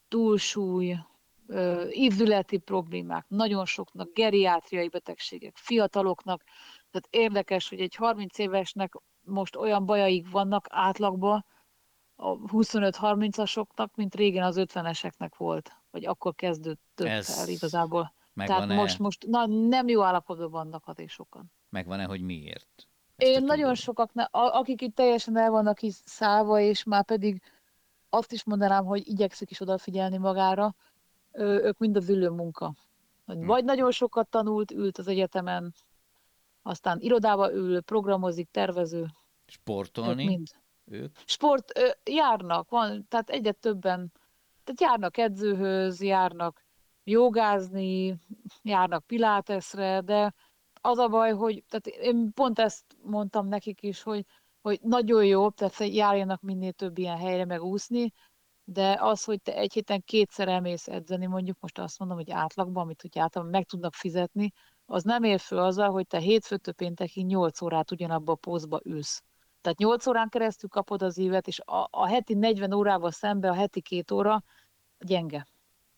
túlsúly, ö, ízületi problémák, nagyon soknak, geriátriai betegségek, fiataloknak. Tehát érdekes, hogy egy 30 évesnek most olyan bajaik vannak átlagban a 25-30-asoknak, mint régen az 50-eseknek volt, vagy akkor kezdődött Ez el igazából. Tehát most, most na, nem jó állapotban vannak azért sokan. megvan-e, hogy miért? Ezt Én nagyon tudod? sokak, akik itt teljesen el vannak szállva, és már pedig azt is mondanám, hogy igyekszik is odafigyelni magára, ők mind az ülő munka. Hm. Vagy nagyon sokat tanult, ült az egyetemen, aztán irodába ül, programozik, tervező, ők Sportolni mind. ők? Sport, járnak, van, tehát egyre többen, tehát járnak edzőhöz, járnak jogázni, járnak piláteszre, de az a baj, hogy tehát én pont ezt mondtam nekik is, hogy, hogy nagyon jó, tehát járjanak minél több ilyen helyre meg úszni, de az, hogy te egy héten kétszer elmész edzeni, mondjuk most azt mondom, hogy átlagban, amit úgy általában meg tudnak fizetni, az nem ér föl azzal, hogy te hétfőtől péntekig 8 órát ugyanabba a pózba ülsz. Tehát 8 órán keresztül kapod az évet, és a, a heti 40 órával szembe a heti két óra gyenge.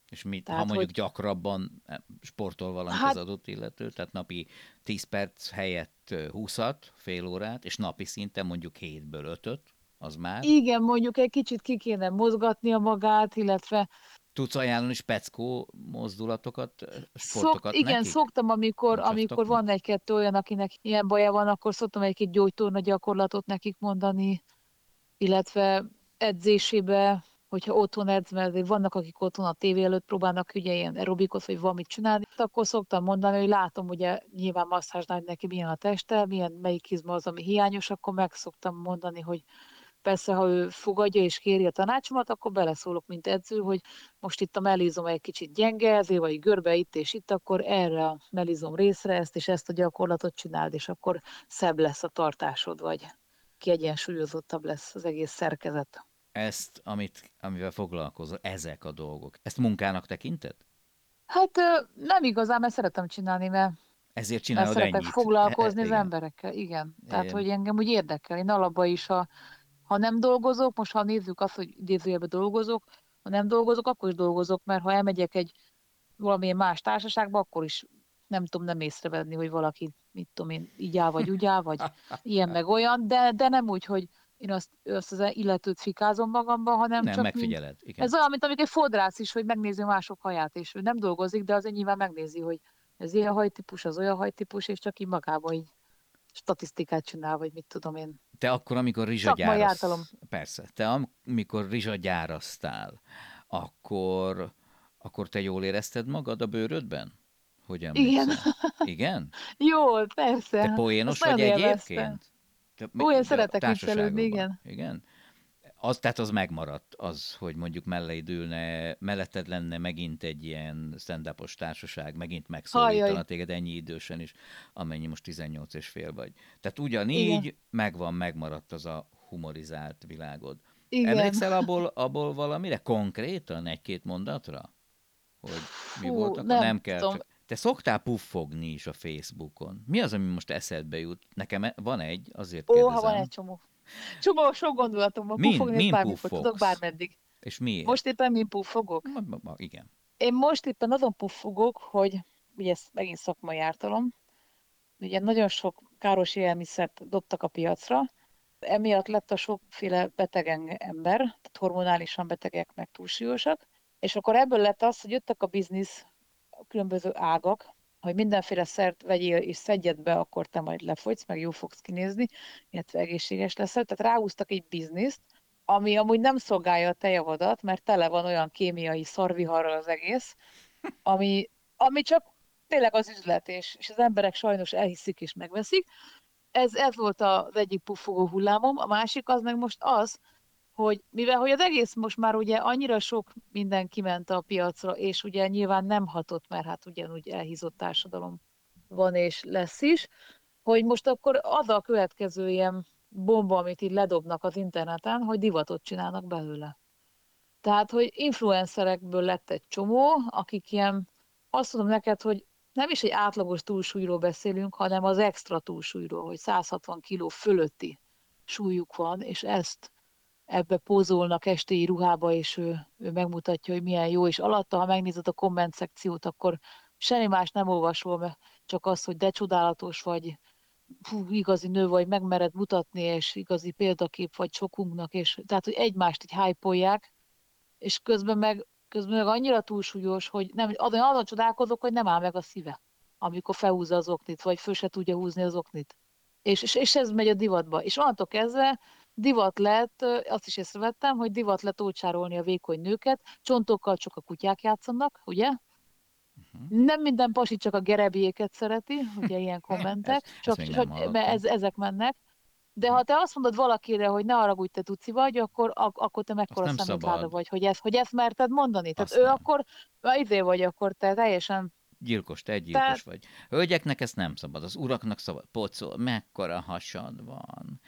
És mit, Tehát, ha mondjuk hogy- gyakrabban eh, sportol valamit Hát- az adott illető, tehát napi 10 perc helyett 20 fél órát, és napi szinten mondjuk 7-ből 5 az már. Igen, mondjuk egy kicsit ki kéne mozgatnia magát, illetve Tudsz ajánlani speckó mozdulatokat, eh, sportokat Szok, igen, nekik? szoktam, amikor, amikor van egy-kettő olyan, akinek ilyen baja van, akkor szoktam egy-két gyógytorna gyakorlatot nekik mondani, illetve edzésébe, hogyha otthon edz, mert vannak, akik otthon a tévé előtt próbálnak ugye ilyen aerobikot, vagy valamit csinálni, akkor szoktam mondani, hogy látom, ugye nyilván masszázsnál, hogy neki milyen a teste, milyen, melyik izma az, ami hiányos, akkor meg szoktam mondani, hogy persze, ha ő fogadja és kéri a tanácsomat, akkor beleszólok, mint edző, hogy most itt a mellizom egy kicsit gyenge, ezért vagy görbe itt és itt, akkor erre a mellizom részre ezt és ezt a gyakorlatot csináld, és akkor szebb lesz a tartásod, vagy kiegyensúlyozottabb lesz az egész szerkezet. Ezt, amit, amivel foglalkozol, ezek a dolgok, ezt munkának tekinted? Hát nem igazán, mert szeretem csinálni, mert, Ezért mert csinálod szeretek ennyit. foglalkozni E- az emberekkel, igen. Tehát, Igen. hogy engem úgy érdekel. Én alapban is, ha, ha nem dolgozok, most ha nézzük azt, hogy idézőjelben dolgozok, ha nem dolgozok, akkor is dolgozok, mert ha elmegyek egy valamilyen más társaságba, akkor is nem tudom nem észrevenni, hogy valaki, mit tudom én, így áll, vagy úgy áll, vagy ilyen meg olyan, de, de nem úgy, hogy én azt, azt az illetőt fikázom magamban, hanem Nem, csak mint, megfigyeled. Igen. ez olyan, mint amikor egy fodrász is, hogy megnézi mások haját, és ő nem dolgozik, de azért nyilván megnézi, hogy ez ilyen hajtípus, az olyan hajtípus, és csak így magában így statisztikát csinál, vagy mit tudom én. Te akkor, amikor Szakmai rizsagyárasz... ártalom. Persze. Te amikor rizsagyárasztál, akkor, akkor te jól érezted magad a bőrödben? Hogy Igen. emlékszel? Igen? Jó, persze. Te poénos Azt vagy nagyon élveztem. Te, Ó, én de szeretek viccelődni, igen. Igen? Az, tehát az megmaradt, az, hogy mondjuk melleid ülne, melletted lenne megint egy ilyen stand társaság, megint megszólítana téged ennyi idősen is, amennyi most 18 és fél vagy. Tehát ugyanígy Igen. megvan, megmaradt az a humorizált világod. Igen. Emlékszel abból, abból valamire? Konkrétan egy-két mondatra? Hogy mi Fú, volt akkor? nem Nem kell tudom. csak... Te szoktál puffogni is a Facebookon. Mi az, ami most eszedbe jut? Nekem e- van egy, azért Ó, kérdezem. ha van egy csomó. Csomó, sok gondolatom van. Min- Puffogni, min bármikor puffogsz? tudok, bármeddig. És miért? Most éppen min puffogok? Ma, ma, ma, igen. Én most éppen azon puffogok, hogy ugye ez megint szakmai ártalom, ugye nagyon sok káros élelmiszert dobtak a piacra, emiatt lett a sokféle beteg ember, tehát hormonálisan betegek, meg túlsúlyosak, és akkor ebből lett az, hogy jöttek a biznisz különböző ágak, hogy mindenféle szert vegyél és szedjed be, akkor te majd lefogysz, meg jó fogsz kinézni, illetve egészséges leszel. Tehát ráhúztak egy bizniszt, ami amúgy nem szolgálja a te javadat, mert tele van olyan kémiai szarviharral az egész, ami, ami csak tényleg az üzlet, és, és az emberek sajnos elhiszik és megveszik. Ez, ez volt az egyik puffogó hullámom, a másik az meg most az, hogy mivel hogy az egész most már ugye annyira sok minden kiment a piacra, és ugye nyilván nem hatott, mert hát ugyanúgy elhízott társadalom van és lesz is, hogy most akkor az a következő ilyen bomba, amit így ledobnak az interneten, hogy divatot csinálnak belőle. Tehát, hogy influencerekből lett egy csomó, akik ilyen, azt mondom neked, hogy nem is egy átlagos túlsúlyról beszélünk, hanem az extra túlsúlyról, hogy 160 kiló fölötti súlyuk van, és ezt ebbe pózolnak estéi ruhába, és ő, ő megmutatja, hogy milyen jó, és alatta, ha megnézed a komment szekciót, akkor semmi más nem olvasol, mert csak az, hogy de csodálatos vagy, fú, igazi nő vagy, megmered mutatni, és igazi példakép vagy sokunknak, és tehát, hogy egymást így hype és közben meg, közben meg annyira túlsúlyos, hogy nem, azon, azon csodálkozok, hogy nem áll meg a szíve, amikor felhúzza az oknit, vagy föl se tudja húzni az oknit. És, és, és ez megy a divatba. És onnantól kezdve divat lett, azt is észrevettem, hogy divat lett ócsárolni a vékony nőket, csontokkal csak a kutyák játszanak, ugye? Uh-huh. Nem minden pasi csak a gerebjéket szereti, ugye ilyen kommentek, Ezt- csak, ezt csak mert ez, ezek mennek. De ha te azt mondod valakire, hogy ne haragudj, te tuci vagy, akkor, ak- akkor te mekkora szemétláda vagy, hogy ezt, hogy ezt merted mondani. Tehát Azt ő nem. akkor, izé vagy, akkor te teljesen Gyilkos, te egy gyilkos Tehát- vagy. Hölgyeknek ez nem szabad, az uraknak szabad. Pocol, mekkora hasad van.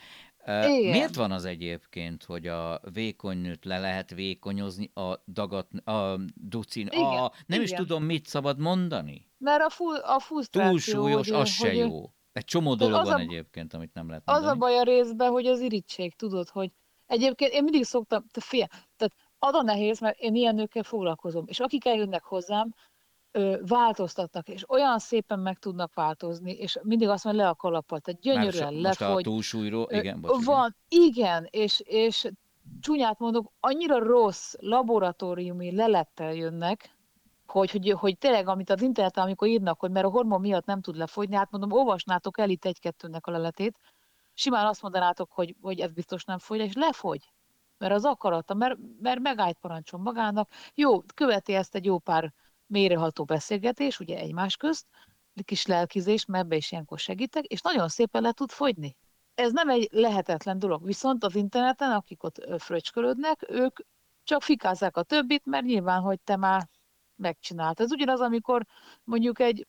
Igen. Miért van az egyébként, hogy a vékony nőt le lehet vékonyozni, a dagat, a ducin, Igen, a, nem is igen. tudom, mit szabad mondani? Mert a, fu, a frusztráció, Túlsúlyos, hogy, az se jó. Egy csomó dolog az van a- egyébként, amit nem lehet Az mondani. a baj a részben, hogy az irítség, tudod, hogy egyébként én mindig szoktam, te fél, tehát az a nehéz, mert én ilyen nőkkel foglalkozom, és akik eljönnek hozzám, változtatnak, és olyan szépen meg tudnak változni, és mindig azt mondja, le a kalappal, tehát gyönyörűen Már most a lefogy. túlsúlyról, igen, bocs. Van, igen, és, és csúnyát mondok, annyira rossz laboratóriumi lelettel jönnek, hogy, hogy, hogy tényleg, amit az interneten, amikor írnak, hogy mert a hormon miatt nem tud lefogyni, hát mondom, olvasnátok el itt egy-kettőnek a leletét, simán azt mondanátok, hogy, hogy ez biztos nem fogy, és lefogy. Mert az akarata, mert, mert megállt parancsol magának. Jó, követi ezt egy jó pár mélyreható beszélgetés, ugye egymás közt, kis lelkizés, mert ebbe is ilyenkor segítek, és nagyon szépen le tud fogyni. Ez nem egy lehetetlen dolog, viszont az interneten, akik ott fröcskölődnek, ők csak fikázzák a többit, mert nyilván, hogy te már megcsinált. Ez ugyanaz, amikor mondjuk egy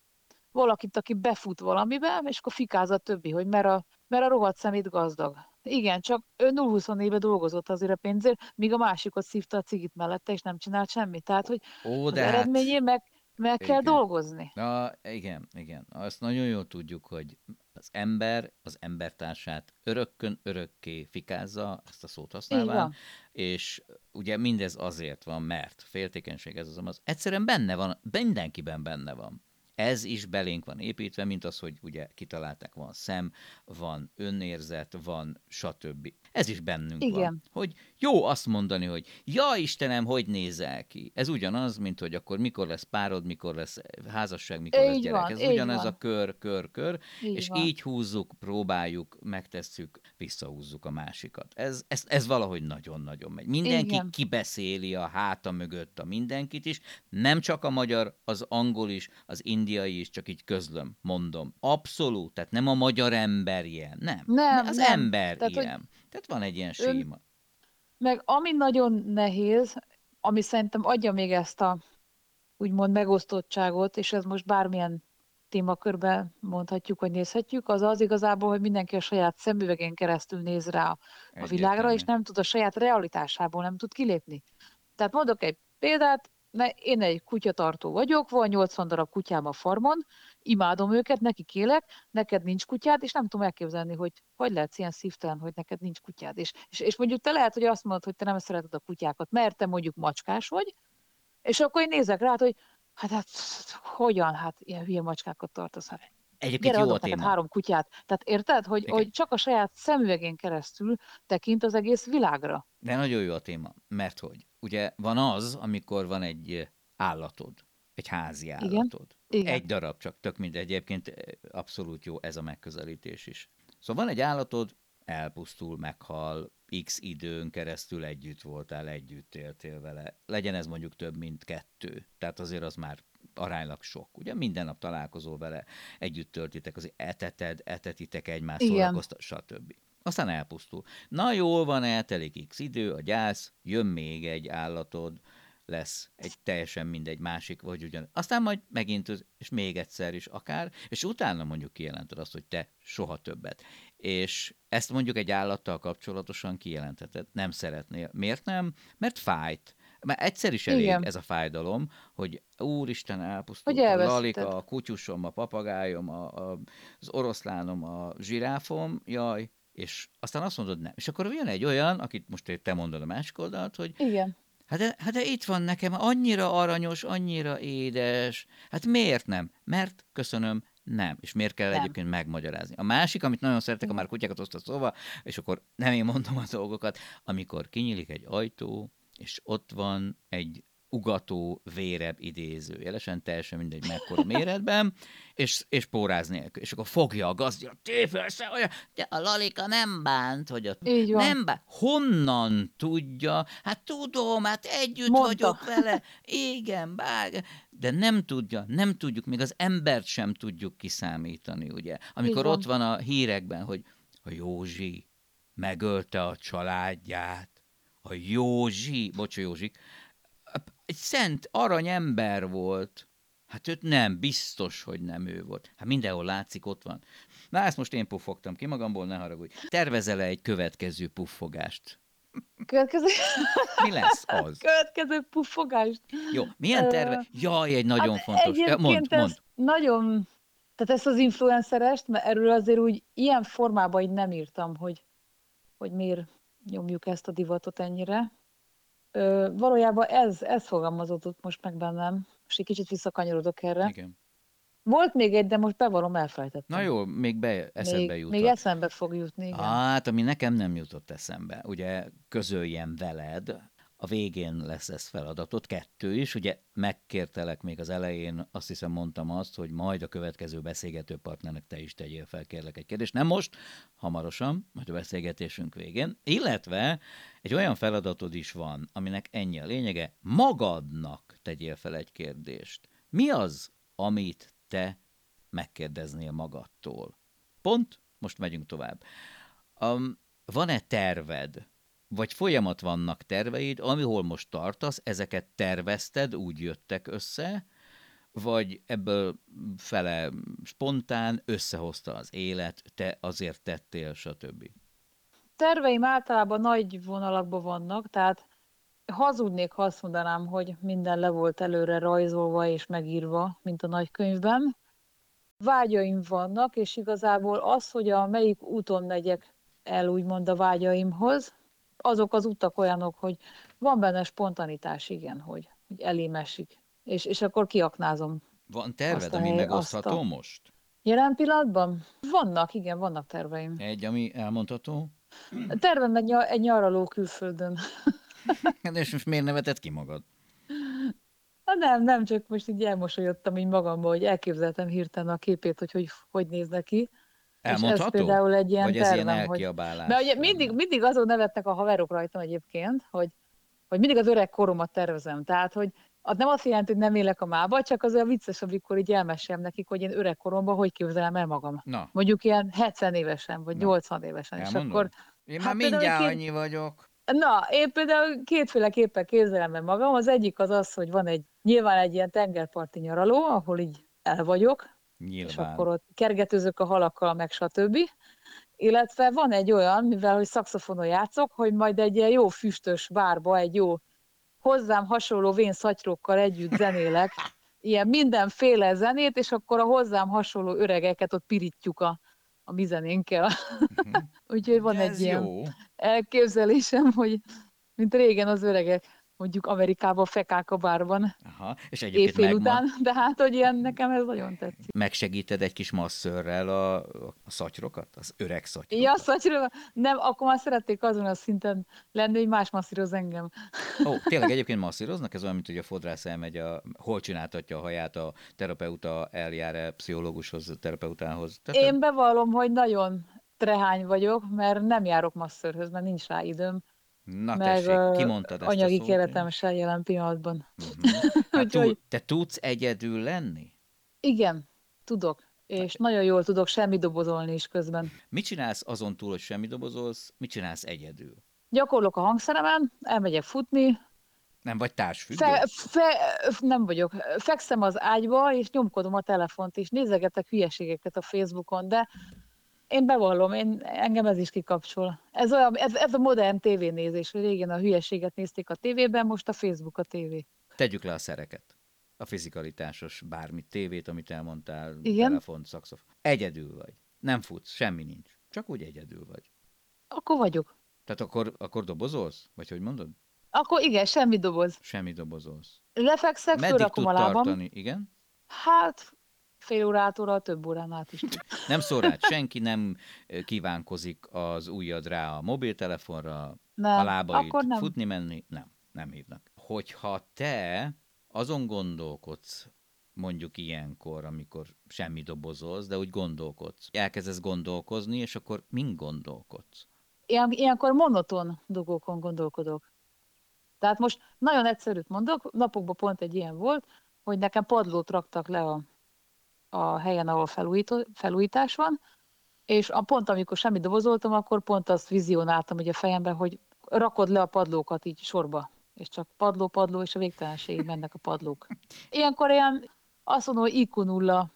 valakit, aki befut valamiben, és akkor a többi, hogy mert a, mert a rohadt szemét gazdag. Igen, csak ő 0-20 éve dolgozott azért a pénzért, míg a másik ott szívta a cigit mellette, és nem csinált semmit. Tehát, hogy Ó, az de hát... eredményén meg, meg kell Igen. dolgozni. Na, igen, igen. Azt nagyon jól tudjuk, hogy az ember az embertársát örökkön örökké fikázza, ezt a szót használván, és ugye mindez azért van, mert féltékenység ez az, az egyszerűen benne van, mindenkiben benne van. Ez is belénk van építve, mint az, hogy ugye kitalálták, van szem, van önérzet, van stb. Ez is bennünk Igen. van. Hogy jó azt mondani, hogy ja Istenem, hogy nézel ki? Ez ugyanaz, mint hogy akkor mikor lesz párod, mikor lesz házasság, mikor lesz Így gyerek. van, Ez így ugyanez van. a kör, kör, kör, Így és van. így húzzuk, próbáljuk, megtesszük, visszahúzzuk a másikat. Ez, ez, ez valahogy nagyon-nagyon megy. Mindenki Igen. kibeszéli a háta mögött a mindenkit is, nem csak a magyar, az angol is, az indiai is, csak így közlöm, mondom. Abszolút, tehát nem a magyar ember ilyen, nem. Nem, az nem. ember Tehát, hogy ilyen. Tehát van egy ilyen ön- séma. Meg ami nagyon nehéz, ami szerintem adja még ezt a úgymond megosztottságot, és ez most bármilyen témakörben mondhatjuk, hogy nézhetjük, az az igazából, hogy mindenki a saját szemüvegén keresztül néz rá a a világra, és nem tud a saját realitásából nem tud kilépni. Tehát mondok egy példát, ne, én egy kutyatartó vagyok, van 80 darab kutyám a farmon, imádom őket, neki élek, neked nincs kutyád, és nem tudom elképzelni, hogy hogy lehetsz ilyen szívtelen, hogy neked nincs kutyád. És, és, és mondjuk te lehet, hogy azt mondod, hogy te nem szereted a kutyákat, mert te mondjuk macskás vagy, és akkor én nézek rá, hogy hát, hát hogyan, hát ilyen hülye macskákat tartasz, hát Egyébként gyere, jó a téma. három kutyát. Tehát érted, hogy, Igen. hogy csak a saját szemüvegén keresztül tekint az egész világra. De nagyon jó a téma, mert hogy ugye van az, amikor van egy eh, állatod, egy házi állatod. Igen. Egy darab csak, tök mind egyébként eh, abszolút jó ez a megközelítés is. Szóval van egy állatod, elpusztul, meghal, x időn keresztül együtt voltál, együtt éltél vele. Legyen ez mondjuk több, mint kettő. Tehát azért az már aránylag sok. Ugye minden nap találkozol vele, együtt töltitek, azért eteted, etetitek egymást, Igen. szórakoztat, stb. Aztán elpusztul. Na jól van, eltelik x idő, a gyász, jön még egy állatod, lesz egy teljesen mindegy másik, vagy ugyan. Aztán majd megint, és még egyszer is akár, és utána mondjuk kijelented azt, hogy te soha többet. És ezt mondjuk egy állattal kapcsolatosan kijelentheted, nem szeretnél. Miért nem? Mert fájt. Mert egyszer is elég Igen. ez a fájdalom, hogy úristen, elpusztult Hogy a lalika, a kutyusom, a papagájom, a, a, az oroszlánom, a zsiráfom, jaj, és aztán azt mondod nem. És akkor jön egy olyan, akit most te mondod a másik oldalt, hogy Igen. Hát de, hát de itt van nekem, annyira aranyos, annyira édes. Hát miért nem? Mert, köszönöm, nem. És miért kell Nem. egyébként megmagyarázni? A másik, amit nagyon szeretek, ha már kutyákat hozta szóva, és akkor nem én mondom a dolgokat, amikor kinyílik egy ajtó, és ott van egy ugató, vérebb idéző, jelesen teljesen mindegy mekkora méretben, és, és póráz nélkül. És akkor fogja a gazdia, tép össze, olyan, de a lalika nem bánt, hogy a nem bánt. Honnan tudja? Hát tudom, hát együtt Mondta. vagyok vele. Igen, bár, de nem tudja, nem tudjuk, még az embert sem tudjuk kiszámítani, ugye? Amikor van. ott van a hírekben, hogy a Józsi megölte a családját, a Józsi, bocs, Józsik, egy szent arany ember volt. Hát őt nem, biztos, hogy nem ő volt. Hát mindenhol látszik, ott van. Na, ezt most én puffogtam ki magamból, ne haragudj. Tervezel-e egy következő puffogást? Következő, Mi lesz az? következő puffogást. Jó, milyen terve? Jaj, egy nagyon hát fontos. Egyébként Mond, mond. nagyon, tehát ezt az influencerest, mert erről azért úgy ilyen formában így nem írtam, hogy, hogy miért nyomjuk ezt a divatot ennyire. Ö, valójában ez, ez fogalmazódott most meg bennem, és egy kicsit visszakanyarodok erre. Igen. Volt még egy, de most bevallom, elfelejtettem. Na jó, még be, eszedbe még, jutott. még eszembe fog jutni, igen. Hát, ami nekem nem jutott eszembe, ugye közöljem veled, a végén lesz ez feladatot, kettő is, ugye megkértelek még az elején, azt hiszem mondtam azt, hogy majd a következő beszélgető partnernek te is tegyél fel, kérlek egy kérdést. Nem most, hamarosan, majd a beszélgetésünk végén. Illetve egy olyan feladatod is van, aminek ennyi a lényege, magadnak tegyél fel egy kérdést. Mi az, amit te megkérdeznél magadtól? Pont, most megyünk tovább. Um, van-e terved, vagy folyamat vannak terveid, amihol most tartasz, ezeket tervezted, úgy jöttek össze, vagy ebből fele spontán összehozta az élet, te azért tettél, stb. Terveim általában nagy vonalakban vannak, tehát hazudnék, ha azt mondanám, hogy minden le volt előre rajzolva és megírva, mint a nagykönyvben. Vágyaim vannak, és igazából az, hogy a melyik úton megyek el, úgymond a vágyaimhoz, azok az utak olyanok, hogy van benne spontanitás, igen, hogy, hogy elém esik. És, és akkor kiaknázom. Van terved, Azt ami hely- megosztható a- most? Jelen pillanatban? Vannak, igen, vannak terveim. Egy, ami elmondható? Tervem egy, egy nyaraló külföldön. Hát És most miért nevetett ki magad? Hát nem, nem, csak most így elmosolyodtam így magamba, hogy elképzeltem hirtelen a képét, hogy hogy, hogy néz neki. Elmondható? ez például egy ilyen Vagy ez ilyen tervem, hogy- elkiabálás? Mert ugye mindig, mindig azon nevettek a haverok rajtam egyébként, hogy, hogy mindig az öreg koromat tervezem. Tehát, hogy az nem azt jelenti, hogy nem élek a mába, csak az olyan vicces, amikor így elmesélem nekik, hogy én öreg koromban hogy képzelem el magam. Na, Mondjuk ilyen 70 évesen, vagy Na, 80 évesen. És elmondod? akkor, Én Hát már mindjárt két- annyi vagyok. na, én például kétféleképpen képzelem el magam. Az egyik az az, hogy van egy, nyilván egy ilyen tengerparti nyaraló, ahol így el vagyok, és Nyilván. akkor ott kergetőzök a halakkal, meg stb. Illetve van egy olyan, mivel hogy szakszofonon játszok, hogy majd egy ilyen jó füstös bárba, egy jó hozzám hasonló vén szatyrokkal együtt zenélek, ilyen mindenféle zenét, és akkor a hozzám hasonló öregeket ott pirítjuk a, a mi zenénkkel. Úgyhogy van Ez egy ilyen jó. elképzelésem, hogy mint régen az öregek, mondjuk Amerikában fekák a bárban Aha. És egyébként éjfél megma- után, de hát, hogy ilyen nekem ez nagyon tetszik. megsegíted egy kis masszörrel a, a szatyrokat? Az öreg szatyrokat? Ja, szatyra, nem, akkor már szerették azon a szinten lenni, hogy más masszíroz engem. Ó, tényleg egyébként masszíroznak? Ez olyan, mint hogy a fodrász elmegy, a, hol csináltatja a haját, a terapeuta eljár-e pszichológushoz, terapeutához? Tehát Én bevallom, hogy nagyon trehány vagyok, mert nem járok masszörhöz, mert nincs rá időm, Na meg tessék, kimondtad ezt anyagi a szót. keretem se jelen pillanatban. Mhm. Hát te tudsz egyedül lenni? Igen, tudok, és nagyon jól tudok semmi dobozolni is közben. Mit csinálsz azon túl, hogy semmi dobozolsz? Mit csinálsz egyedül? Gyakorlok a hangszeremen, elmegyek futni, Nem vagy társfüggő? fe, fe, nem vagyok, fekszem az ágyba, és nyomkodom a telefont, és nézegetek hülyeségeket a Facebookon, de én bevallom, én, engem ez is kikapcsol. Ez, olyan, ez, ez a modern tévénézés, hogy régen a hülyeséget nézték a tévében, most a Facebook a tévé. Tegyük le a szereket. A fizikalitásos bármit, tévét, amit elmondtál, Igen. telefon, szakszof. Egyedül vagy. Nem futsz, semmi nincs. Csak úgy egyedül vagy. Akkor vagyok. Tehát akkor, akkor dobozolsz? Vagy hogy mondod? Akkor igen, semmi doboz. Semmi dobozolsz. Lefekszek, Meddig fölrakom tud a lábam. tartani? Igen? Hát fél órától a több órán át is. Nem szól rád senki, nem kívánkozik az ujjad rá a mobiltelefonra, Nem, a lábaid akkor nem. futni menni? Nem, nem hívnak. Hogyha te azon gondolkodsz, mondjuk ilyenkor, amikor semmi dobozolsz, de úgy gondolkodsz. Elkezdesz gondolkozni, és akkor mind gondolkodsz? Ilyen, ilyenkor monoton dolgokon gondolkodok. Tehát most nagyon egyszerűt mondok, napokban pont egy ilyen volt, hogy nekem padlót raktak le a, a helyen, ahol felújító, felújítás van, és a pont amikor semmi dobozoltam, akkor pont azt vizionáltam ugye a fejemben, hogy rakod le a padlókat így sorba, és csak padló, padló, és a végtelenségig mennek a padlók. Ilyenkor ilyen azt mondom, hogy IQ nulla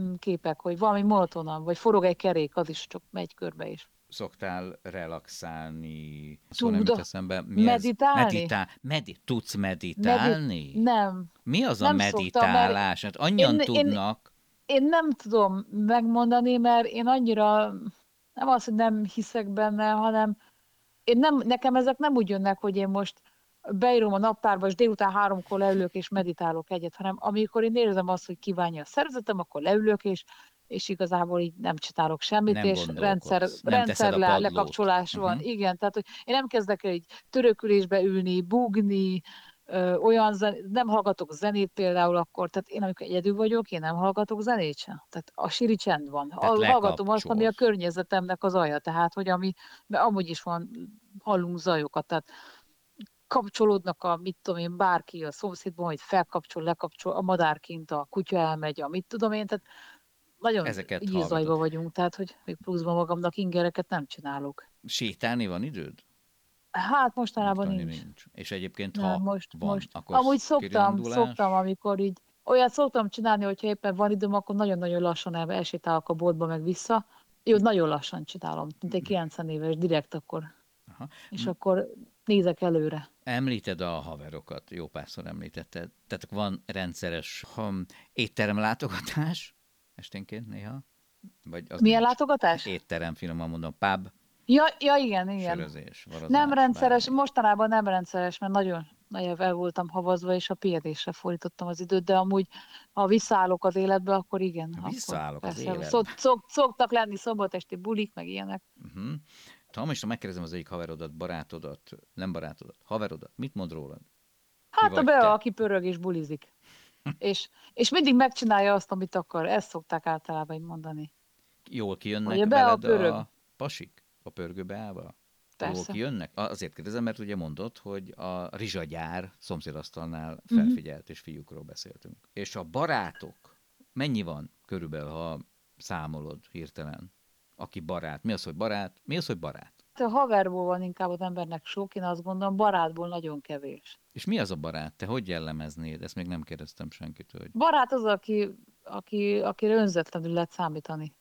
mm, képek, hogy valami monotonan, vagy forog egy kerék, az is csak megy körbe is. Szoktál relaxálni? Szó nem jut eszembe. Mi ez? Meditálni? Meditál. Medi- tudsz meditálni? Nem, Mi az a Nem szoktam, meditálás? Hát annyian én- tudnak. én nem tudom megmondani, mert én annyira, nem az, hogy nem hiszek benne, hanem én nem, nekem ezek nem úgy jönnek, hogy én most beírom a naptárba, és délután háromkor leülök és meditálok egyet, hanem amikor én érzem azt, hogy kívánja a szervezetem, akkor leülök, és, és igazából így nem csinálok semmit, Nem és rendszer, nem rendszer le, lekapcsolás van. Mhm. Igen, tehát hogy én nem kezdek el így törökülésbe ülni, bugni, ö, olyan zen, nem hallgatok zenét például akkor, tehát én amikor egyedül vagyok, én nem hallgatok zenét sem. Tehát a siri csend van. Tehát hallgatom azt, ami a környezetemnek az alja, tehát hogy ami, mert amúgy is van, hallunk zajokat, tehát kapcsolódnak a, mit tudom én, bárki a szomszédban, hogy felkapcsol, lekapcsol, a madár kint, a kutya elmegy, a mit tudom én, tehát nagyon Ezeket így vagyunk, tehát hogy még pluszban magamnak ingereket nem csinálok. Sétálni van időd? Hát mostanában Mostani nincs. És egyébként, Nem, ha most, van, most. akkor Amúgy szoktam, szoktam, amikor így, olyat szoktam csinálni, hogyha éppen van időm, akkor nagyon-nagyon lassan el, elsétálok a boltba meg vissza. Jó, nagyon lassan csinálom, mint egy 90 éves, direkt akkor. Aha. És akkor nézek előre. Említed a haverokat, jó párszor említetted. Tehát van rendszeres ha, étterem látogatás esténként néha? Vagy az Milyen nincs? látogatás? Étterem, finoman mondom, pub, Ja, ja igen, igen. sörözés, varozás. Nem rendszeres, bármi. mostanában nem rendszeres, mert nagyon nagyon el voltam havazva, és a pihenésre fordítottam az időt, de amúgy, ha visszaállok az életbe, akkor igen. Ha akkor visszaállok az persze, életbe. Szok, szok, szoktak lenni szombatesti bulik, meg ilyenek. Uh-huh. Ha most megkérdezem az egyik haverodat, barátodat, nem barátodat, haverodat, mit mond rólad? Hát a Bea, te? aki pörög és bulizik. és, és mindig megcsinálja azt, amit akar. Ezt szokták általában így mondani. Jól kijönnek be a veled pörög. a pasik? A pörgőbe állva? Persze. kijönnek? A- Azért kérdezem, mert ugye mondod, hogy a rizsagyár szomszédasztalnál Mhm. felfigyelt, és fiúkról beszéltünk. És a barátok, mennyi van körülbelül, ha számolod hirtelen? Aki barát. Mi az, hogy barát? Mi az, hogy barát? Hát A haverból van inkább az embernek sok, én azt gondolom, barátból nagyon kevés. És mi az a barát? Te hogy jellemeznéd? Ezt még nem kérdeztem senkitől, hogy Barát az, aki, aki, akire önzetlenül lehet számítani.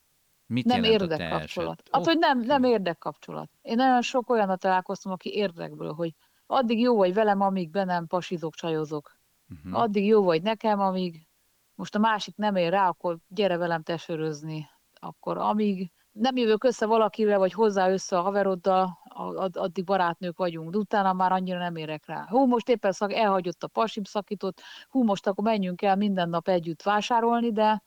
Mit nem érdekkapcsolat. Hát, hogy nem, nem érdekkapcsolat. Én nagyon sok olyannal találkoztam, aki érdekből, hogy addig jó vagy velem, amíg be nem pasizok, csajozok. Uh-huh. Addig jó vagy nekem, amíg most a másik nem ér rá, akkor gyere velem tesörözni. Akkor amíg nem jövök össze valakivel, vagy hozzá össze a haveroddal, addig barátnők vagyunk, de utána már annyira nem érek rá. Hú, most éppen szak, elhagyott a pasim szakított, hú, most akkor menjünk el minden nap együtt vásárolni, de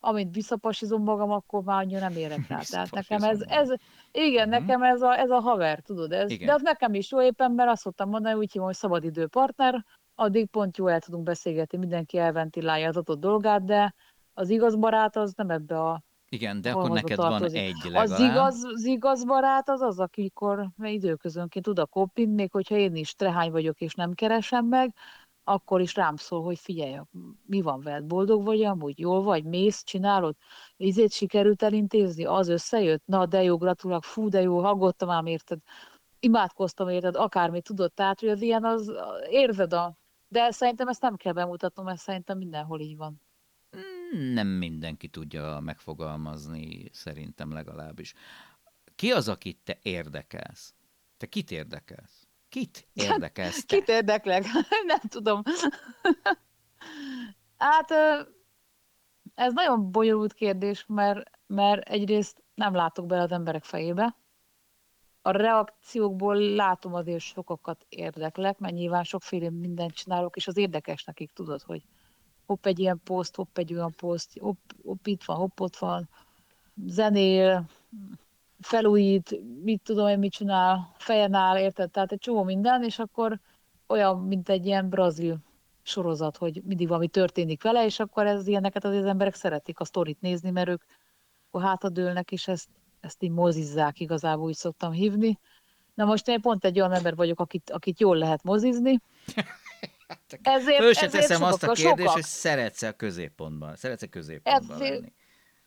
amint visszapasizom magam, akkor már annyira nem érek rá. Tehát nekem ez, ez igen, Mhm. nekem ez a, ez a haver, tudod, ez, Igen. de az nekem is jó éppen, mert azt szoktam mondani, úgy hívom, hogy szabadidő partner, addig pont jó el tudunk beszélgetni, mindenki elventilálja az adott dolgát, de az igaz barát az nem ebbe a Igen, de akkor neked van tartozik. egy legalább. az igaz, az igaz barát az az, akikor időközönként tud a kopint, még hogyha én is trehány vagyok és nem keresem meg, akkor is rám szól, hogy figyelj, mi van veled, boldog vagy amúgy, jól vagy, mész, csinálod, izét sikerült elintézni, az összejött, na de jó, gratulálok, fú, de jó, aggódtam ám érted, imádkoztam érted, akármit tudod, tehát hogy az ilyen, az érzed a, de szerintem ezt nem kell bemutatnom, ez szerintem mindenhol így van. Nem mindenki tudja megfogalmazni, szerintem legalábbis. Ki az, akit te érdekelsz? Te kit érdekelsz? Kit érdekelsz te? Kit érdeklek? Nem tudom. hát ez nagyon bonyolult kérdés, mert, mert egyrészt nem látok bele az emberek fejébe. A reakciókból látom azért sokakat érdeklek, mert nyilván sokféle mindent csinálok, és az érdekes nekik, tudod, hogy hopp egy ilyen poszt, hopp egy olyan poszt, hopp, hopp itt van, hopp ott van, zenél, felújít, mit tudom én, mit csinál, fejen áll, érted? Tehát egy csomó minden, és akkor olyan, mint egy ilyen brazil sorozat, hogy mindig valami történik vele, és akkor ez ilyeneket az emberek szeretik a sztorit nézni, mert ők akkor hátadőlnek, és ezt, ezt így mozizzák, igazából úgy szoktam hívni. Na most én pont egy olyan ember vagyok, akit, akit jól lehet mozizni. Ezért, Föl se ezért teszem azt a sokak- kérdést, sokak. hogy szeretsz a középpontban? Szeretsz a középpontban Ezért- lenni?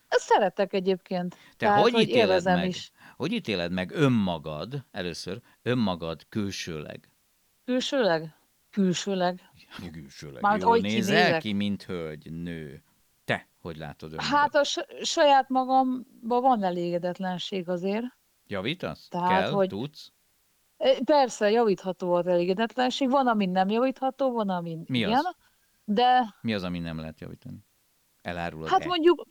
Szeretek egyébként. Te Tehát, hogy ítéled élvezem meg? is. Hogy ítéled meg önmagad, először, önmagad külsőleg? Külsőleg? Külsőleg. Külsőleg. Mármint Jól hogy nézel kinézek? ki, mint hölgy, nő. Te hogy látod önmagad? Hát a saját magamban van elégedetlenség azért. Javítasz? Tehát, Kell? hogy- Tudsz? Persze, javítható az elégedetlenség. Van, ami nem javítható, van, ami Mi igen. az? De Mi az, ami nem lehet javítani? Elárulod hát mondjuk,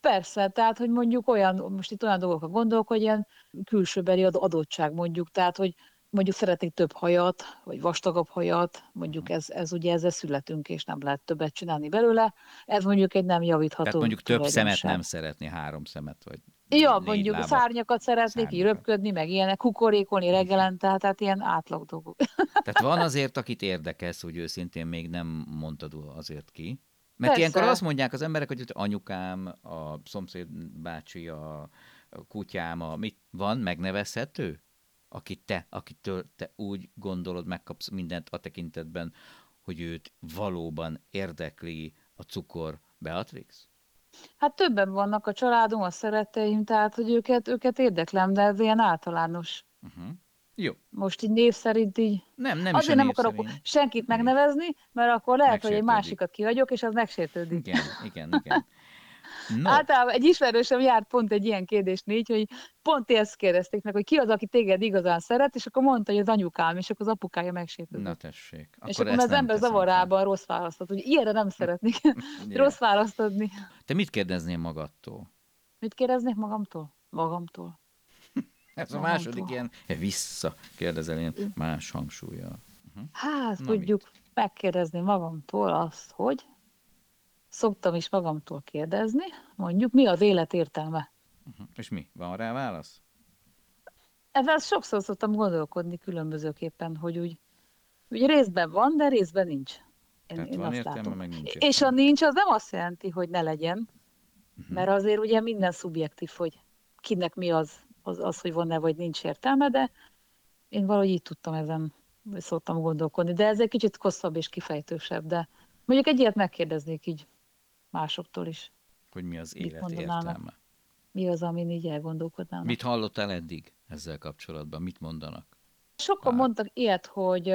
persze, tehát, hogy mondjuk olyan, most itt olyan dolgokra gondolok, hogy ilyen külsőbeli ad- adottság mondjuk, tehát, hogy mondjuk szeretnék több hajat, vagy vastagabb hajat, mondjuk ez, ez ugye ezzel születünk, és nem lehet többet csinálni belőle. Ez mondjuk egy nem javítható Tehát mondjuk több szemet nem szeretni, három szemet, vagy Ja, mondjuk lábat. szárnyakat szeretnék, így íröpködni, meg ilyenek, kukorékolni reggelente, tehát ilyen átlag dolgok. Tehát van azért, akit érdekelsz, hogy őszintén még nem mondtad azért ki. Mert Persze. ilyenkor azt mondják az emberek, hogy anyukám, a szomszéd bácsi, a kutyám, a mit van, megnevezhető? Akit te, akitől te úgy gondolod, megkapsz mindent a tekintetben, hogy őt valóban érdekli a cukor Beatrix? Hát többen vannak a családom, a szeretteim, tehát hogy őket, őket érdeklem, de ez ilyen általános. Uh-huh. Jó. Most így név szerint így Nem, nem Azért nem akarok szerint. senkit megnevezni, mert akkor lehet, hogy egy másikat kihagyok, és az megsértődik. Igen, igen, igen. No, Általában egy ismerősöm járt pont egy ilyen kérdést így, hogy pont ezt kérdezték meg, hogy ki az, aki téged igazán szeret, és akkor mondta, hogy az anyukám, és akkor az apukája megsértődött. na tessék. és Akkor akkor ezt az ember zavarában rossz választat, hogy ilyenre nem szeretnék Ugye. rossz választ adni. Te mit kérdeznél magadtól? Mit kérdeznék magamtól? Magamtól. Ez a második ilyen vissza kérdezel ilyen más hangsúlya. Hát, Na, tudjuk megkérdezni magamtól azt, hogy szoktam is magamtól kérdezni, mondjuk, mi az élet értelme? Uh-huh. És mi? Van rá válasz? Ezzel sokszor szoktam gondolkodni különbözőképpen, hogy úgy, úgy részben van, de részben nincs. Én, Tehát én van azt értelme, látom. meg nincs És a nincs, az nem azt jelenti, hogy ne legyen, Mhm. mert azért ugye minden szubjektív, hogy kinek mi az, az, az hogy van-e vagy nincs értelme, de én valahogy így tudtam ezen, szoktam gondolkodni. De ez egy kicsit hosszabb és kifejtősebb, de mondjuk egy ilyet megkérdeznék így másoktól is. Hogy mi az élet értelme. Mi az, amin így elgondolkodnának. Mit hallottál eddig ezzel kapcsolatban? Mit mondanak? Sokan Pár. mondtak ilyet, hogy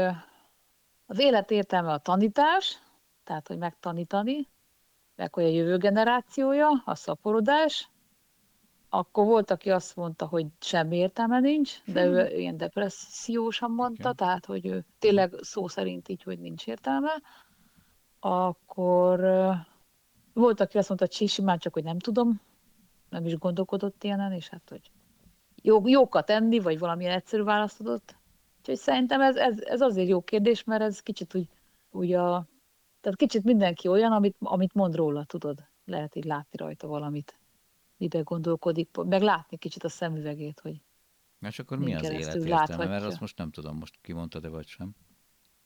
az élet értelme a tanítás, tehát hogy megtanítani, meg hogy a jövő generációja, a szaporodás. Akkor volt, aki azt mondta, hogy semmi értelme nincs, de ő ilyen depressziósan mondta, Igen. tehát hogy ő tényleg szó szerint így, hogy nincs értelme. Akkor volt, aki azt mondta, hogy simán csak, hogy nem tudom, nem is gondolkodott ilyenen, és hát, hogy jó, jókat enni, vagy valamilyen egyszerű választ adott. Úgyhogy szerintem ez, ez, ez azért jó kérdés, mert ez kicsit úgy, úgy a, tehát kicsit mindenki olyan, amit, amit mond róla, tudod. Lehet így látni rajta valamit, mibe gondolkodik, meg látni kicsit a szemüvegét, hogy És akkor mi az élet keresztül értelme? Mert azt most nem tudom, most kimondtad-e vagy sem.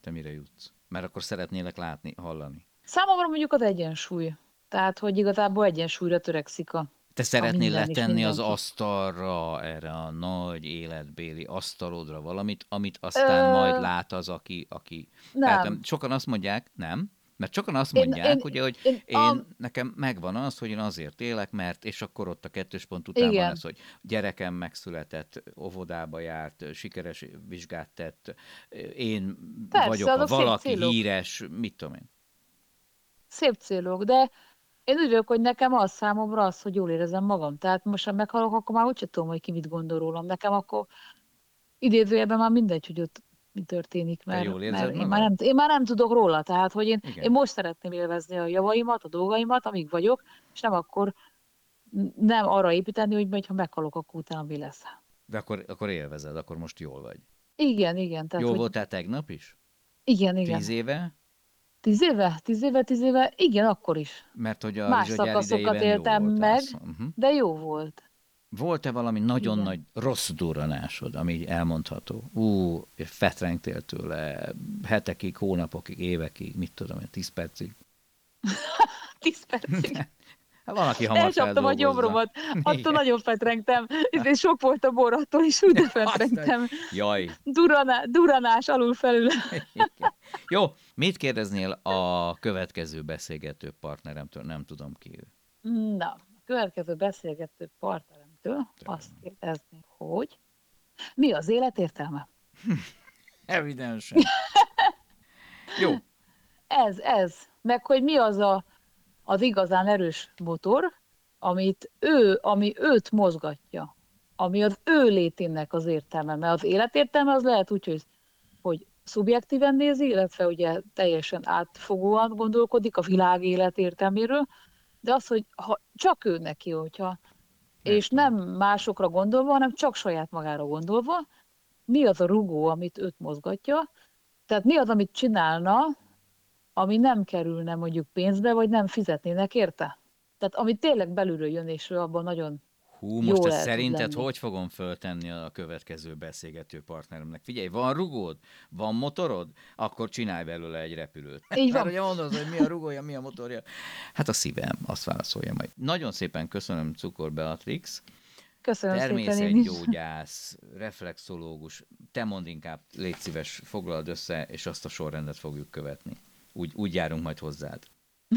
Te mire jutsz? Mert akkor szeretnélek látni, hallani. számomra mondjuk az egyensúly. Tehát, hogy igazából egyensúlyra törekszik a... Te szeretnél letenni az asztalra, erre a nagy életbéli asztalodra valamit, amit aztán Ö, majd lát az, aki... aki Nem. Látom, sokan azt mondják, nem, mert sokan azt mondják, én- ugye, hogy én én, a- nekem megvan az, hogy én azért élek, mert, és akkor ott a kettős pont után van Igen. ez, hogy gyerekem megszületett, óvodába járt, sikeres vizsgát tett, én Persze, vagyok a valaki célok. híres, mit tudom én. Szép célok, de én vagyok, hogy nekem az számomra az, hogy jól érezem magam. Tehát most, ha meghalok, akkor már úgyse tudom, hogy ki mit gondol rólam. Nekem akkor idézőjelben már mindegy, hogy ott mi történik, mert, jól érzed mert én, már nem, én már nem tudok róla. Tehát, hogy én, Igen. én most szeretném élvezni a javaimat, a dolgaimat, amíg vagyok, és nem akkor nem arra építeni, hogy majd, ha meghalok, akkor utána mi lesz. De akkor, akkor élvezed, akkor most jól vagy. Igen, igen. Tehát, Jól hogy, voltál tegnap is? Igen, igen. Tíz éve? Tíz éve? Tíz éve, tíz éve? Igen, akkor is. Mert hogy a Más szakaszokat idejében jó éltem voltál. meg. Uh-huh. De jó volt. Volt-e valami nagyon Igen. nagy rossz durranásod, ami így elmondható? Ú, fetrengtél tőle hetekig, hónapokig, évekig, mit tudom én, tíz percig. Tíz percig. Hát van, aki hamar Elcsaptam a gyomromat, attól Igen. nagyon fetrengtem, és sok volt a bor, attól is úgy fetrengtem. Jaj, Duraná, duranás alul felül. igen. Jó, mit kérdeznél a következő beszélgető partneremtől? Nem tudom ki ő. Na, a következő beszélgető partneremtől azt kérdezni, hogy mi az élet értelme? Evidensen. Jó, Ez, ez. Meg hogy mi az a, az igazán erős motor, amit ő, ami őt mozgatja, ami az ő létének az értelme. Mert az életértelme az lehet úgy, hogy, hogy szubjektíven nézi, illetve ugye teljesen átfogóan gondolkodik a világ életértelméről, de az, hogy ha csak ő neki, hogyha, és nem másokra gondolva, hanem csak saját magára gondolva, mi az a rugó, amit őt mozgatja, tehát mi az, amit csinálna, ami nem kerülne mondjuk pénzbe, vagy nem fizetnének érte. Tehát ami tényleg belülről jön, és ő abban nagyon Hú, most ezt lehet szerinted lenni. hogy fogom föltenni a következő beszélgető partneremnek? Figyelj, van rugód, van motorod, akkor csinálj belőle egy repülőt. Így van. Mert mondod, hogy mi a rugója, mi a motorja. Hát a szívem, azt válaszolja majd. Nagyon szépen köszönöm, Cukor Beatrix. Köszönöm. Természetgyógyász, reflexológus, te mondd inkább, légy szíves, foglald össze, és azt a sorrendet fogjuk követni. Úgy, úgy járunk majd hozzád.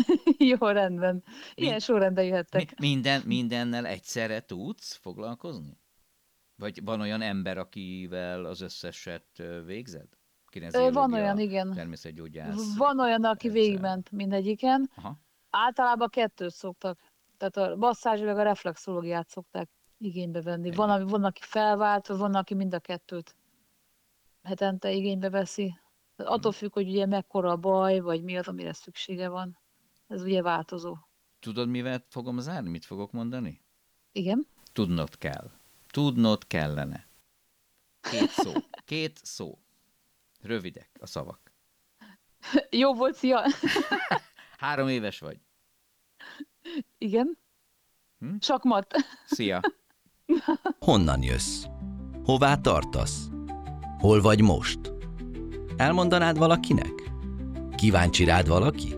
Jó, rendben. Ilyen Mi- sorrendben Mi, jöhettek. minden, mindennel egyszerre tudsz foglalkozni? Vagy van olyan ember, akivel az összeset végzed? Kineziológia, Van olyan, igen. Természetgyógyász. Van olyan, aki egyszer. végigment mindegyiken. Aha. Általában kettőt szoktak. Tehát a masszázs meg a reflexológiát szokták igénybe venni. Van, ami, van, aki felvált, van, aki mind a kettőt hetente igénybe veszi. Attól függ, hogy ugye mekkora a baj, vagy mi az, amire szüksége van. Ez ugye változó. Tudod, mivel fogom zárni? Mit fogok mondani? Igen? Tudnod kell. Tudnod kellene. Két szó. Két szó. Rövidek a szavak. Jó volt, szia! Három éves vagy. Igen? Hm? Sakmat. Szia. Honnan jössz? Hová tartasz? Hol vagy most? Elmondanád valakinek? Kíváncsi rád valaki?